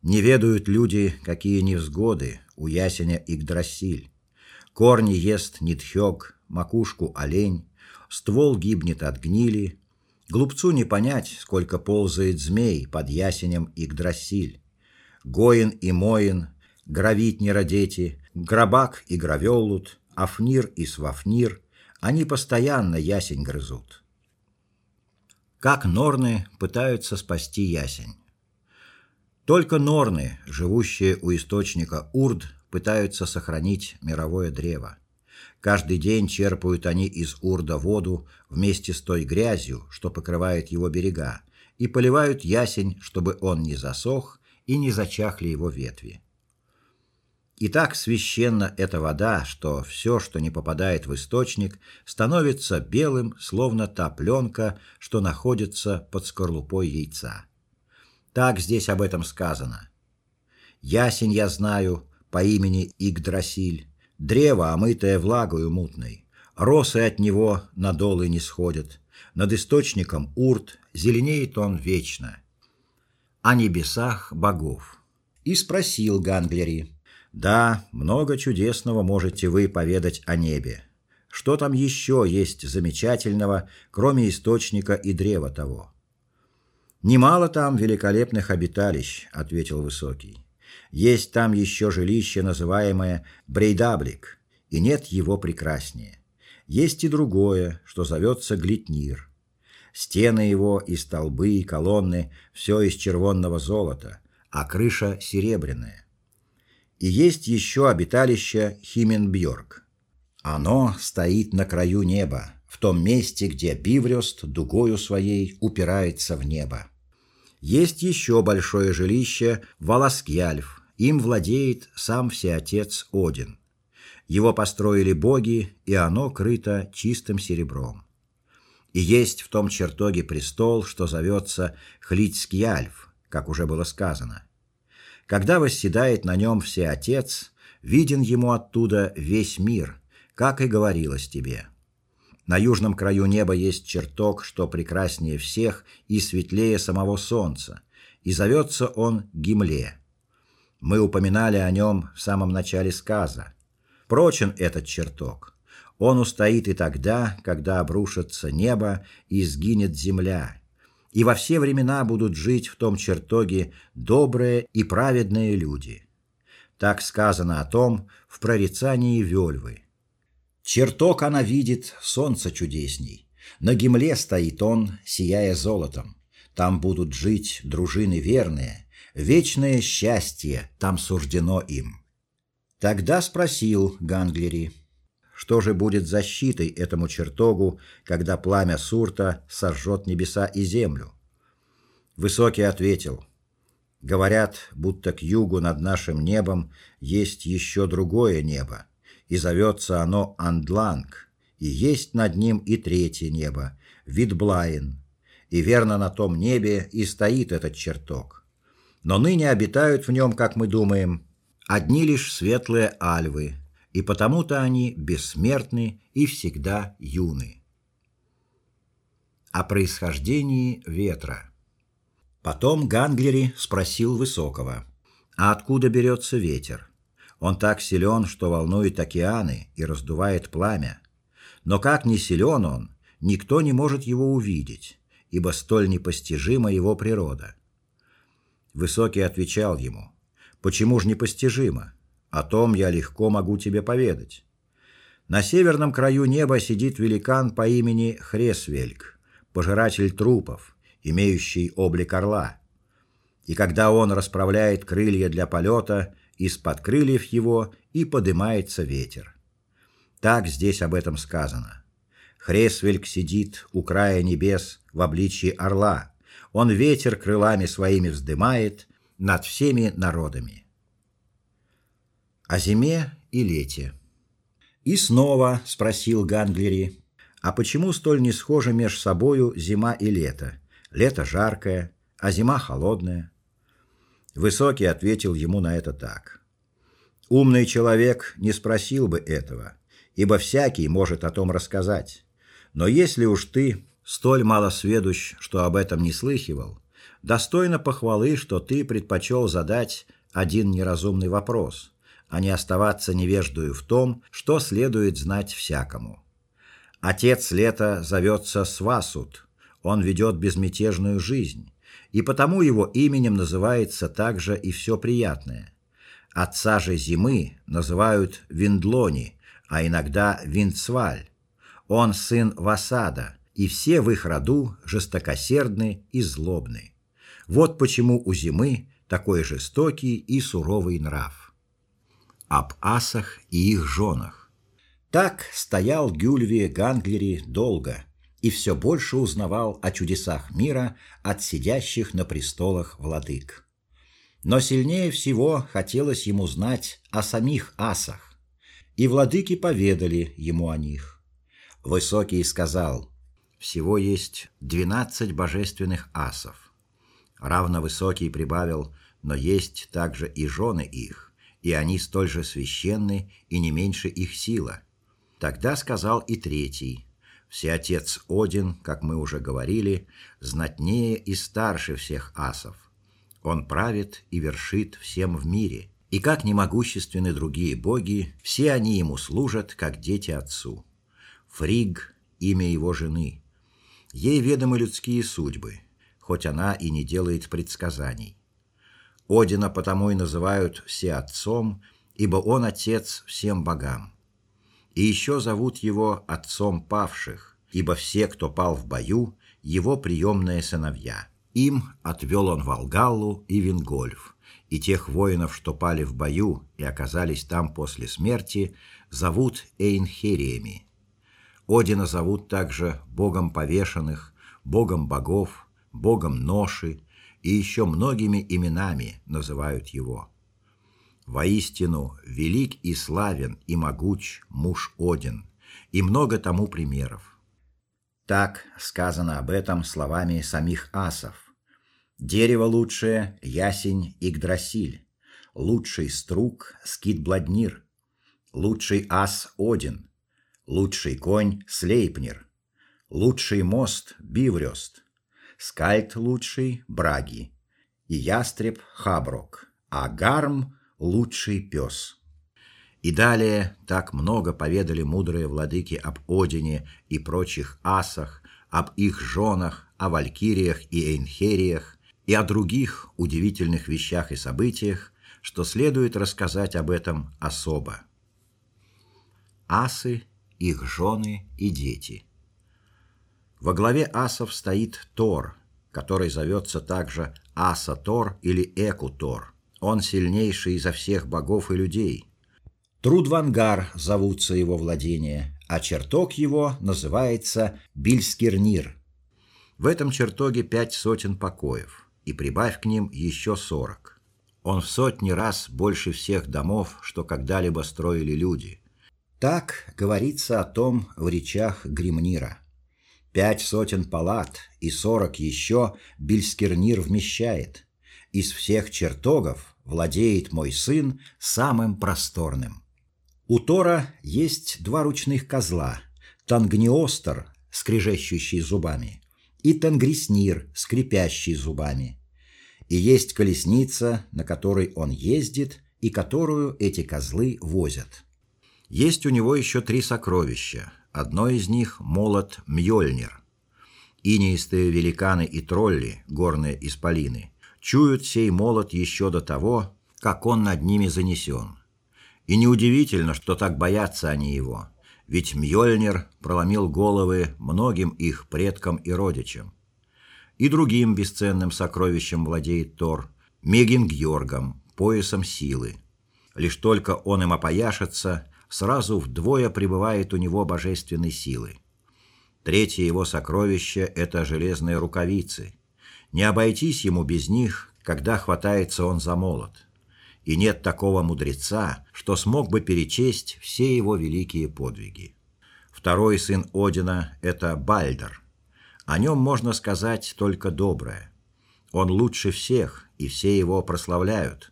Не ведают люди, какие невзгоды у ясеня Игдрасиль. Корни ест Нидхёг, макушку олень, ствол гибнет от гнили. Глупцу не понять, сколько ползает змей под ясенем Игдрасиль. Гоин и Моин, Гравитнера дети, Грабак и Гравеллут, Афнир и Свафнир, они постоянно ясень грызут. Как норны пытаются спасти ясень. Только норны, живущие у источника Урд, пытаются сохранить мировое древо. Каждый день черпают они из Урда воду вместе с той грязью, что покрывает его берега, и поливают ясень, чтобы он не засох и не зачахли его ветви. И так священна эта вода, что все, что не попадает в источник, становится белым, словно та пленка, что находится под скорлупой яйца. Так здесь об этом сказано. Ясень я знаю по имени Игдрасиль, древо, омытое влагою мутной. Росы от него на долы не сходят. Над источником урт зеленеет он вечно. О небесах богов. И спросил Ганглери: да, много чудесного можете вы поведать о небе. Что там еще есть замечательного, кроме источника и древа того? Немало там великолепных обиталищ, ответил высокий. Есть там еще жилище, называемое Брейдаблик, и нет его прекраснее. Есть и другое, что зовется Глитнир. Стены его и столбы, и колонны все из червонного золота, а крыша серебряная и есть еще обиталище Хименбьорг. Оно стоит на краю неба, в том месте, где Биврёст дугою своей упирается в небо. Есть еще большое жилище Валаскьяльф. Им владеет сам Всеотец Один. Его построили боги, и оно крыто чистым серебром. И есть в том чертоге престол, что зовется Хлицкьяльф, как уже было сказано. Когда восседает на нем Всеотец, виден ему оттуда весь мир, как и говорилось тебе. На южном краю неба есть чертог, что прекраснее всех и светлее самого солнца, и зовется он Гимле. Мы упоминали о нем в самом начале сказа. Прочен этот чертог. Он устоит и тогда, когда обрушится небо и сгинет земля, и во все времена будут жить в том чертоге добрые и праведные люди. Так сказано о том в прорицании Вельвы. Чертог она видит солнце чудесней. На гимле стоит он, сияя золотом. Там будут жить дружины верные, вечное счастье там суждено им. Тогда спросил Ганглери: что же будет защитой этому чертогу, когда пламя Сурта сожжет небеса и землю? Высокий ответил: Говорят, будто к югу над нашим небом есть еще другое небо, и зовется оно Андланг, и есть над ним и третье небо, Видблайн. И верно на том небе и стоит этот чертог. Но ныне обитают в нем, как мы думаем, одни лишь светлые альвы, и потому-то они бессмертны и всегда юны. О происхождении ветра. Потом Ганглери спросил Высокого: "А откуда берется ветер? Он так силен, что волнует океаны и раздувает пламя. Но как не силен он, никто не может его увидеть, ибо столь непостижима его природа". Высокий отвечал ему: "Почему ж непостижимо? О том я легко могу тебе поведать. На северном краю неба сидит великан по имени Хресвельк, пожиратель трупов, имеющий облик орла. И когда он расправляет крылья для полета, из-под крыльев его и поднимается ветер. Так здесь об этом сказано. Хресвельк сидит у края небес в обличии орла. Он ветер крылами своими вздымает над всеми народами о зиме и лете. И снова спросил Ганглери: "А почему столь не схожи меж собою зима и лето? Лето жаркое, а зима холодная?" Высокий ответил ему на это так: "Умный человек не спросил бы этого, ибо всякий может о том рассказать. Но если уж ты столь мало сведущ, что об этом не слыхивал, достойно похвалы, что ты предпочел задать один неразумный вопрос, а не оставаться невеждою в том, что следует знать всякому. Отец лета зовется Свасут. Он ведет безмятежную жизнь, и потому его именем называется также и все приятное. Отца же зимы называют Виндлони, а иногда Винцваль. Он сын Васада, и все в их роду жестокосердны и злобны. Вот почему у зимы такой жестокий и суровый нрав. Об асах и их женах. Так стоял Гюльви Ганглери долго и все больше узнавал о чудесах мира от сидящих на престолах владык. Но сильнее всего хотелось ему знать о самих асах, и владыки поведали ему о них. Высокий сказал: "Всего есть двенадцать божественных асов". Равно Высокий прибавил: "Но есть также и жены их, и они столь же священны и не меньше их сила". Тогда сказал и третий: Всеотец Один, как мы уже говорили, знатнее и старше всех асов. Он правит и вершит всем в мире, и как не могущественны другие боги, все они ему служат, как дети отцу. Фриг имя его жены. Ей ведомы людские судьбы, хоть она и не делает предсказаний. Одина потому и называют все отцом, ибо он отец всем богам. И еще зовут его отцом павших, ибо все, кто пал в бою, его приемные сыновья. Им отвел он Волгаллу и Вингольф, и тех воинов, что пали в бою и оказались там после смерти, зовут Эйнхериями. Одина зовут также богом повешенных, богом богов, богом ноши, и еще многими именами называют его. Воистину велик и славен и могуч муж Один, и много тому примеров. Так сказано об этом словами самих асов. Дерево лучшее ясень Игдрасиль, лучший струк Скит-Бладнир, лучший ас Один, лучший конь Слейпнир, лучший мост Биврёст, скальд лучший Браги, и ястреб Хаброк, а гарм лучший пес. И далее так много поведали мудрые владыки об Одине и прочих асах, об их женах, о валькириях и эйнхериях, и о других удивительных вещах и событиях, что следует рассказать об этом особо. Асы, их жены и дети. Во главе асов стоит Тор, который зовется также Аса-Тор или Эку-Тор. Он сильнейший изо всех богов и людей. Трудвангар зовутся его владения, а чертог его называется Бильскирнир. В этом чертоге пять сотен покоев и прибавь к ним еще сорок. Он в сотни раз больше всех домов, что когда-либо строили люди. Так говорится о том в речах Гримнира. Пять сотен палат и сорок еще Бильскирнир вмещает. Из всех чертогов владеет мой сын самым просторным. У Тора есть два ручных козла: Тангниостер, скрежещущий зубами, и тангриснир, скрипящий зубами. И есть колесница, на которой он ездит и которую эти козлы возят. Есть у него еще три сокровища. Одно из них молот Мьёльнир. Инеистые великаны и тролли, горные исполины, чуют сей молот еще до того, как он над ними занесен. И неудивительно, что так боятся они его ведь Мьёльнир проломил головы многим их предкам и родичам. И другим бесценным сокровищем владеет Тор Мегингьоргом, поясом силы. Лишь только он им опояшется, сразу вдвое прибывает у него божественной силы. Третье его сокровище это железные рукавицы. Не обойтись ему без них, когда хватается он за молот и нет такого мудреца, что смог бы перечесть все его великие подвиги. Второй сын Одина это Бальдер. О нем можно сказать только доброе. Он лучше всех, и все его прославляют.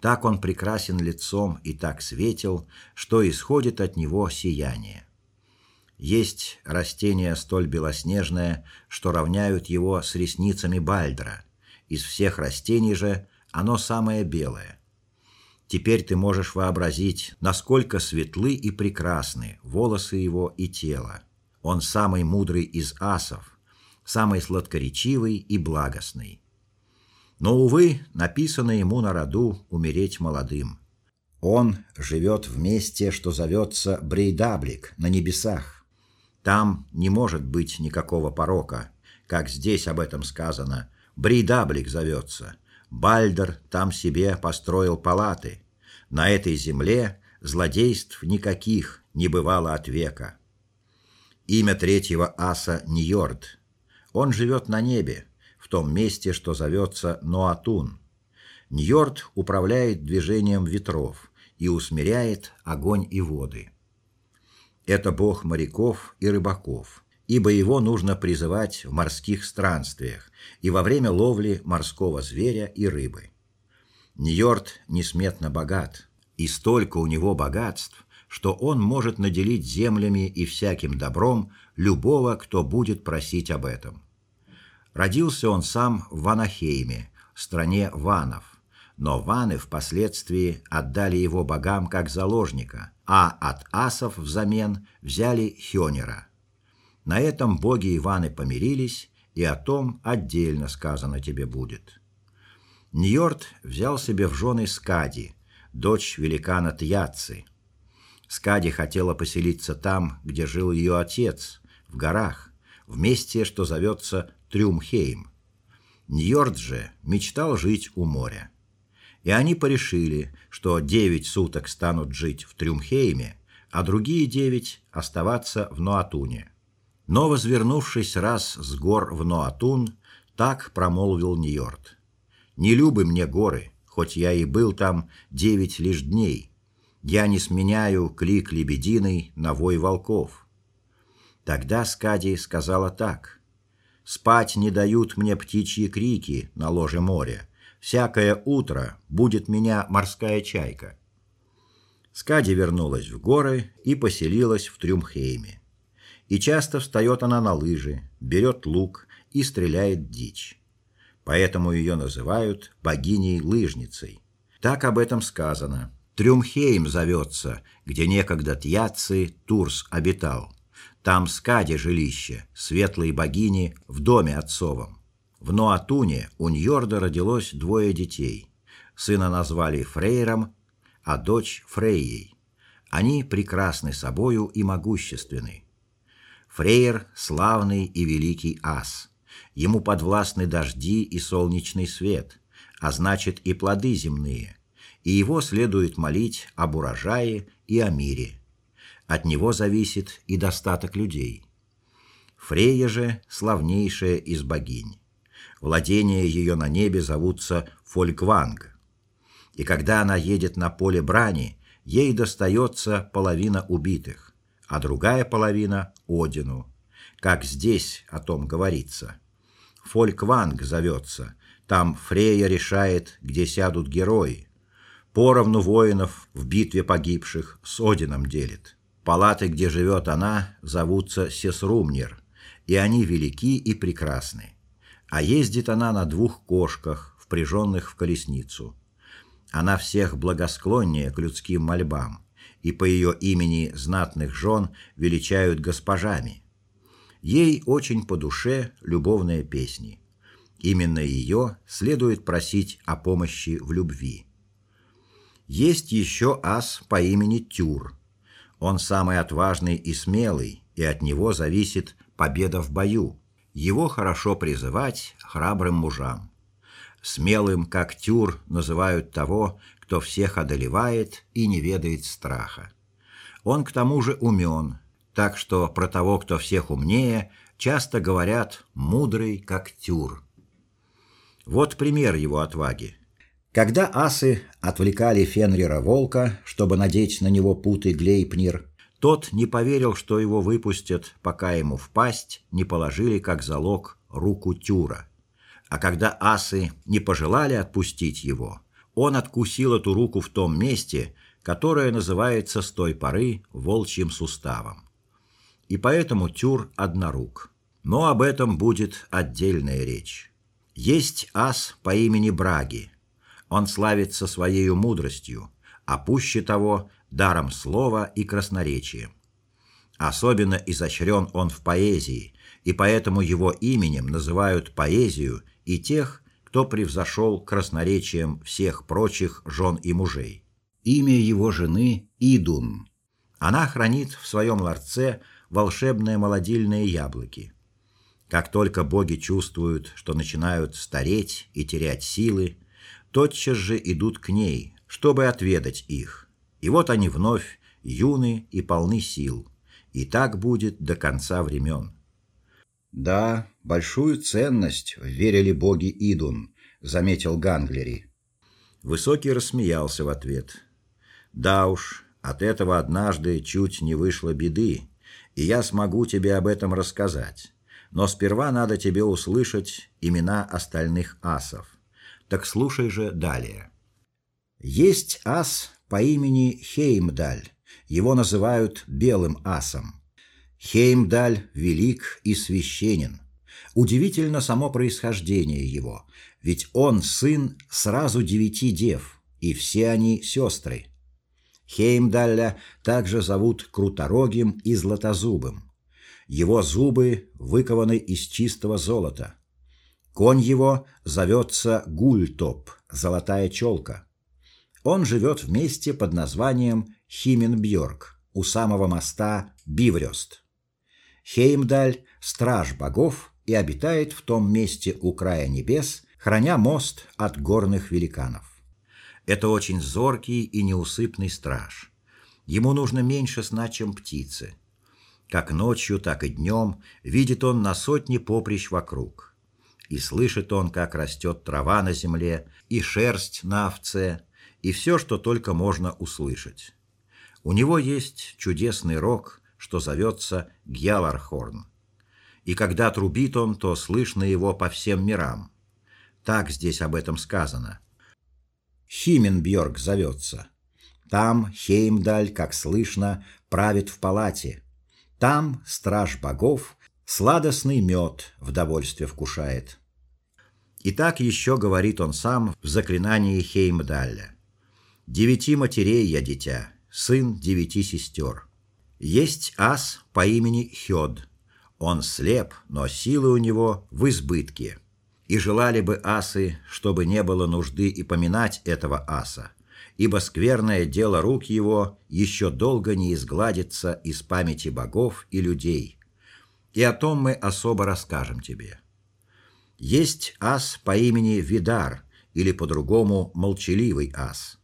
Так он прекрасен лицом и так светел, что исходит от него сияние. Есть растение столь белоснежное, что равняют его с ресницами Бальдра. Из всех растений же оно самое белое. Теперь ты можешь вообразить, насколько светлы и прекрасны волосы его и тело. Он самый мудрый из асов, самый сладкоречивый и благостный. Но увы, написано ему на роду умереть молодым. Он живет в месте, что зовется Брейдаблик на небесах. Там не может быть никакого порока, как здесь об этом сказано. Бридаблик зовется. Бальдер там себе построил палаты. На этой земле злодейств никаких не бывало от века. Имя третьего аса Ньорд. Он живет на небе, том месте, что зовется Ноатун. Ньорд управляет движением ветров и усмиряет огонь и воды. Это бог моряков и рыбаков, ибо его нужно призывать в морских странствиях и во время ловли морского зверя и рыбы. Ньорд несметно богат, и столько у него богатств, что он может наделить землями и всяким добром любого, кто будет просить об этом. Родился он сам в Ванахейме, стране ванов, но ваны впоследствии отдали его богам как заложника, а от асов взамен взяли Хёнера. На этом боги Иваны помирились, и о том отдельно сказано тебе будет. Ньорд взял себе в жены Скади, дочь великана Тьяци. Скади хотела поселиться там, где жил ее отец, в горах, в месте, что зовется Трюмхейм. Ньорд же мечтал жить у моря и они порешили, что девять суток станут жить в Трюмхейме, а другие девять оставаться в Ноатуне. Но возвернувшись раз с гор в Ноатун, так промолвил Ньорд: "Не любы мне горы, хоть я и был там девять лишь дней. Я не сменяю клик лебединый на вой волков". Тогда Скади сказала так: "Спать не дают мне птичьи крики на ложе моря, Всякое утро будет меня морская чайка. Скади вернулась в горы и поселилась в Трюмхейме. И часто встает она на лыжи, берет лук и стреляет дичь. Поэтому ее называют богиней-лыжницей. Так об этом сказано. Трюмхейм зовется, где некогда Тьяци Турс обитал. Там Скади жилище, светлой богини в доме отцовом. В Ноатуне у Ньорда родилось двое детей. Сына назвали Фрейром, а дочь Фрейей. Они прекрасны собою и могущественны. Фрейр славный и великий ас. Ему подвластны дожди и солнечный свет, а значит и плоды земные. И его следует молить об урожае и о мире. От него зависит и достаток людей. Фрейя же славнейшая из богинь. Владения ее на небе зовутся Фолькванг. И когда она едет на поле брани, ей достается половина убитых, а другая половина Одину. Как здесь о том говорится. Фолькванг зовется. Там Фрея решает, где сядут герои. Поровну воинов в битве погибших с Одином делит. Палаты, где живет она, зовутся Сесрумнер, и они велики и прекрасны а ездит она на двух кошках, впряженных в колесницу. Она всех благосклоннее к людским мольбам, и по ее имени знатных жен величают госпожами. Ей очень по душе любовные песни. Именно ее следует просить о помощи в любви. Есть еще ас по имени Тюр. Он самый отважный и смелый, и от него зависит победа в бою. Его хорошо призывать храбрым мужам. Смелым, как Тюр, называют того, кто всех одолевает и не ведает страха. Он к тому же умен, так что про того, кто всех умнее, часто говорят «мудрый, как Тюр». Вот пример его отваги. Когда асы отвлекали Фенрира волка, чтобы надеть на него путы Глейпнир, тот не поверил, что его выпустят, пока ему в пасть не положили как залог руку Тюра. А когда асы не пожелали отпустить его, он откусил эту руку в том месте, которое называется с той поры волчьим суставом. И поэтому Тюр однорук. Но об этом будет отдельная речь. Есть ас по имени Браги. Он славится своей мудростью, а пуще того даром слова и красноречием. Особенно изощрен он в поэзии, и поэтому его именем называют поэзию и тех, кто превзошел красноречием всех прочих жен и мужей. Имя его жены Идун. Она хранит в своем ларце волшебные молодильные яблоки. Как только боги чувствуют, что начинают стареть и терять силы, тотчас же идут к ней, чтобы отведать их. И вот они вновь юны и полны сил. И так будет до конца времен. Да, большую ценность верили боги Идун, заметил Ганглери. Высокий рассмеялся в ответ. Да уж, от этого однажды чуть не вышло беды, и я смогу тебе об этом рассказать. Но сперва надо тебе услышать имена остальных асов. Так слушай же далее. Есть ас по имени Хеймдаль. Его называют белым асом. Хеймдаль велик и священен. Удивительно само происхождение его, ведь он сын сразу девяти дев, и все они сестры. Хеймдалля также зовут Круторогим и Златозубым. Его зубы выкованы из чистого золота. Конь его зовется Гультоп, золотая челка. Он живет в месте под названием Хименбьорг, у самого моста Биврёст. Хеймдаль – страж богов и обитает в том месте у края небес, храня мост от горных великанов. Это очень зоркий и неусыпный страж. Ему нужно меньше сна, чем птице. Как ночью, так и днем видит он на сотни поприщ вокруг. И слышит он, как растет трава на земле, и шерсть на овце, и все, что только можно услышать. У него есть чудесный рог, что зовется Гьялархорн. И когда трубит он, то слышно его по всем мирам. Так здесь об этом сказано. Хименбьорг зовется. Там Хеймдаль, как слышно, правит в палате. Там страж богов сладостный мед в довольстве вкушает. И так еще говорит он сам в заклинании Хеймдаля. «Девяти матерей я дитя, сын девяти сестер. Есть ас по имени Хёд. Он слеп, но силы у него в избытке. И желали бы асы, чтобы не было нужды и поминать этого аса, ибо скверное дело рук его еще долго не изгладится из памяти богов и людей. И о том мы особо расскажем тебе. Есть ас по имени Видар, или по-другому молчаливый ас.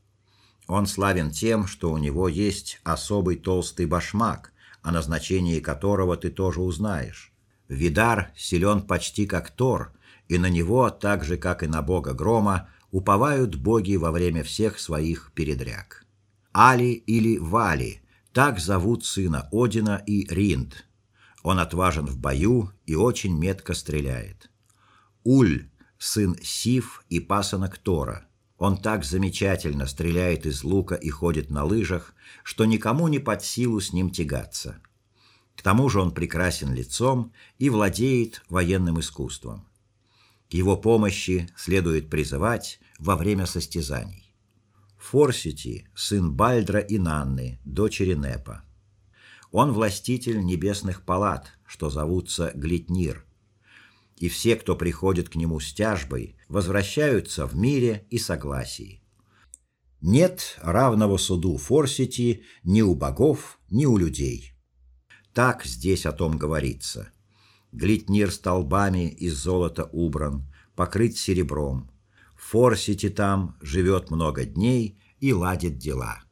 Он славен тем, что у него есть особый толстый башмак, о назначении которого ты тоже узнаешь. Видар силен почти как Тор, и на него, так же как и на бога грома, уповают боги во время всех своих передряг. Али или Вали так зовут сына Одина и Ринд. Он отважен в бою и очень метко стреляет. Уль сын Сиф и пасынок Тора. Он так замечательно стреляет из лука и ходит на лыжах, что никому не под силу с ним тягаться. К тому же он прекрасен лицом и владеет военным искусством. К его помощи следует призывать во время состязаний. Форсити – сын Бальдра и Нанны, дочери Непа. Он властитель небесных палат, что зовутся Глитнир, и все, кто приходит к нему с тяжбой, возвращаются в мире и согласии. Нет равного суду Форсити ни у богов, ни у людей. Так здесь о том говорится. Глитнир столбами из золота убран, покрыт серебром. Форсити там живет много дней и ладит дела.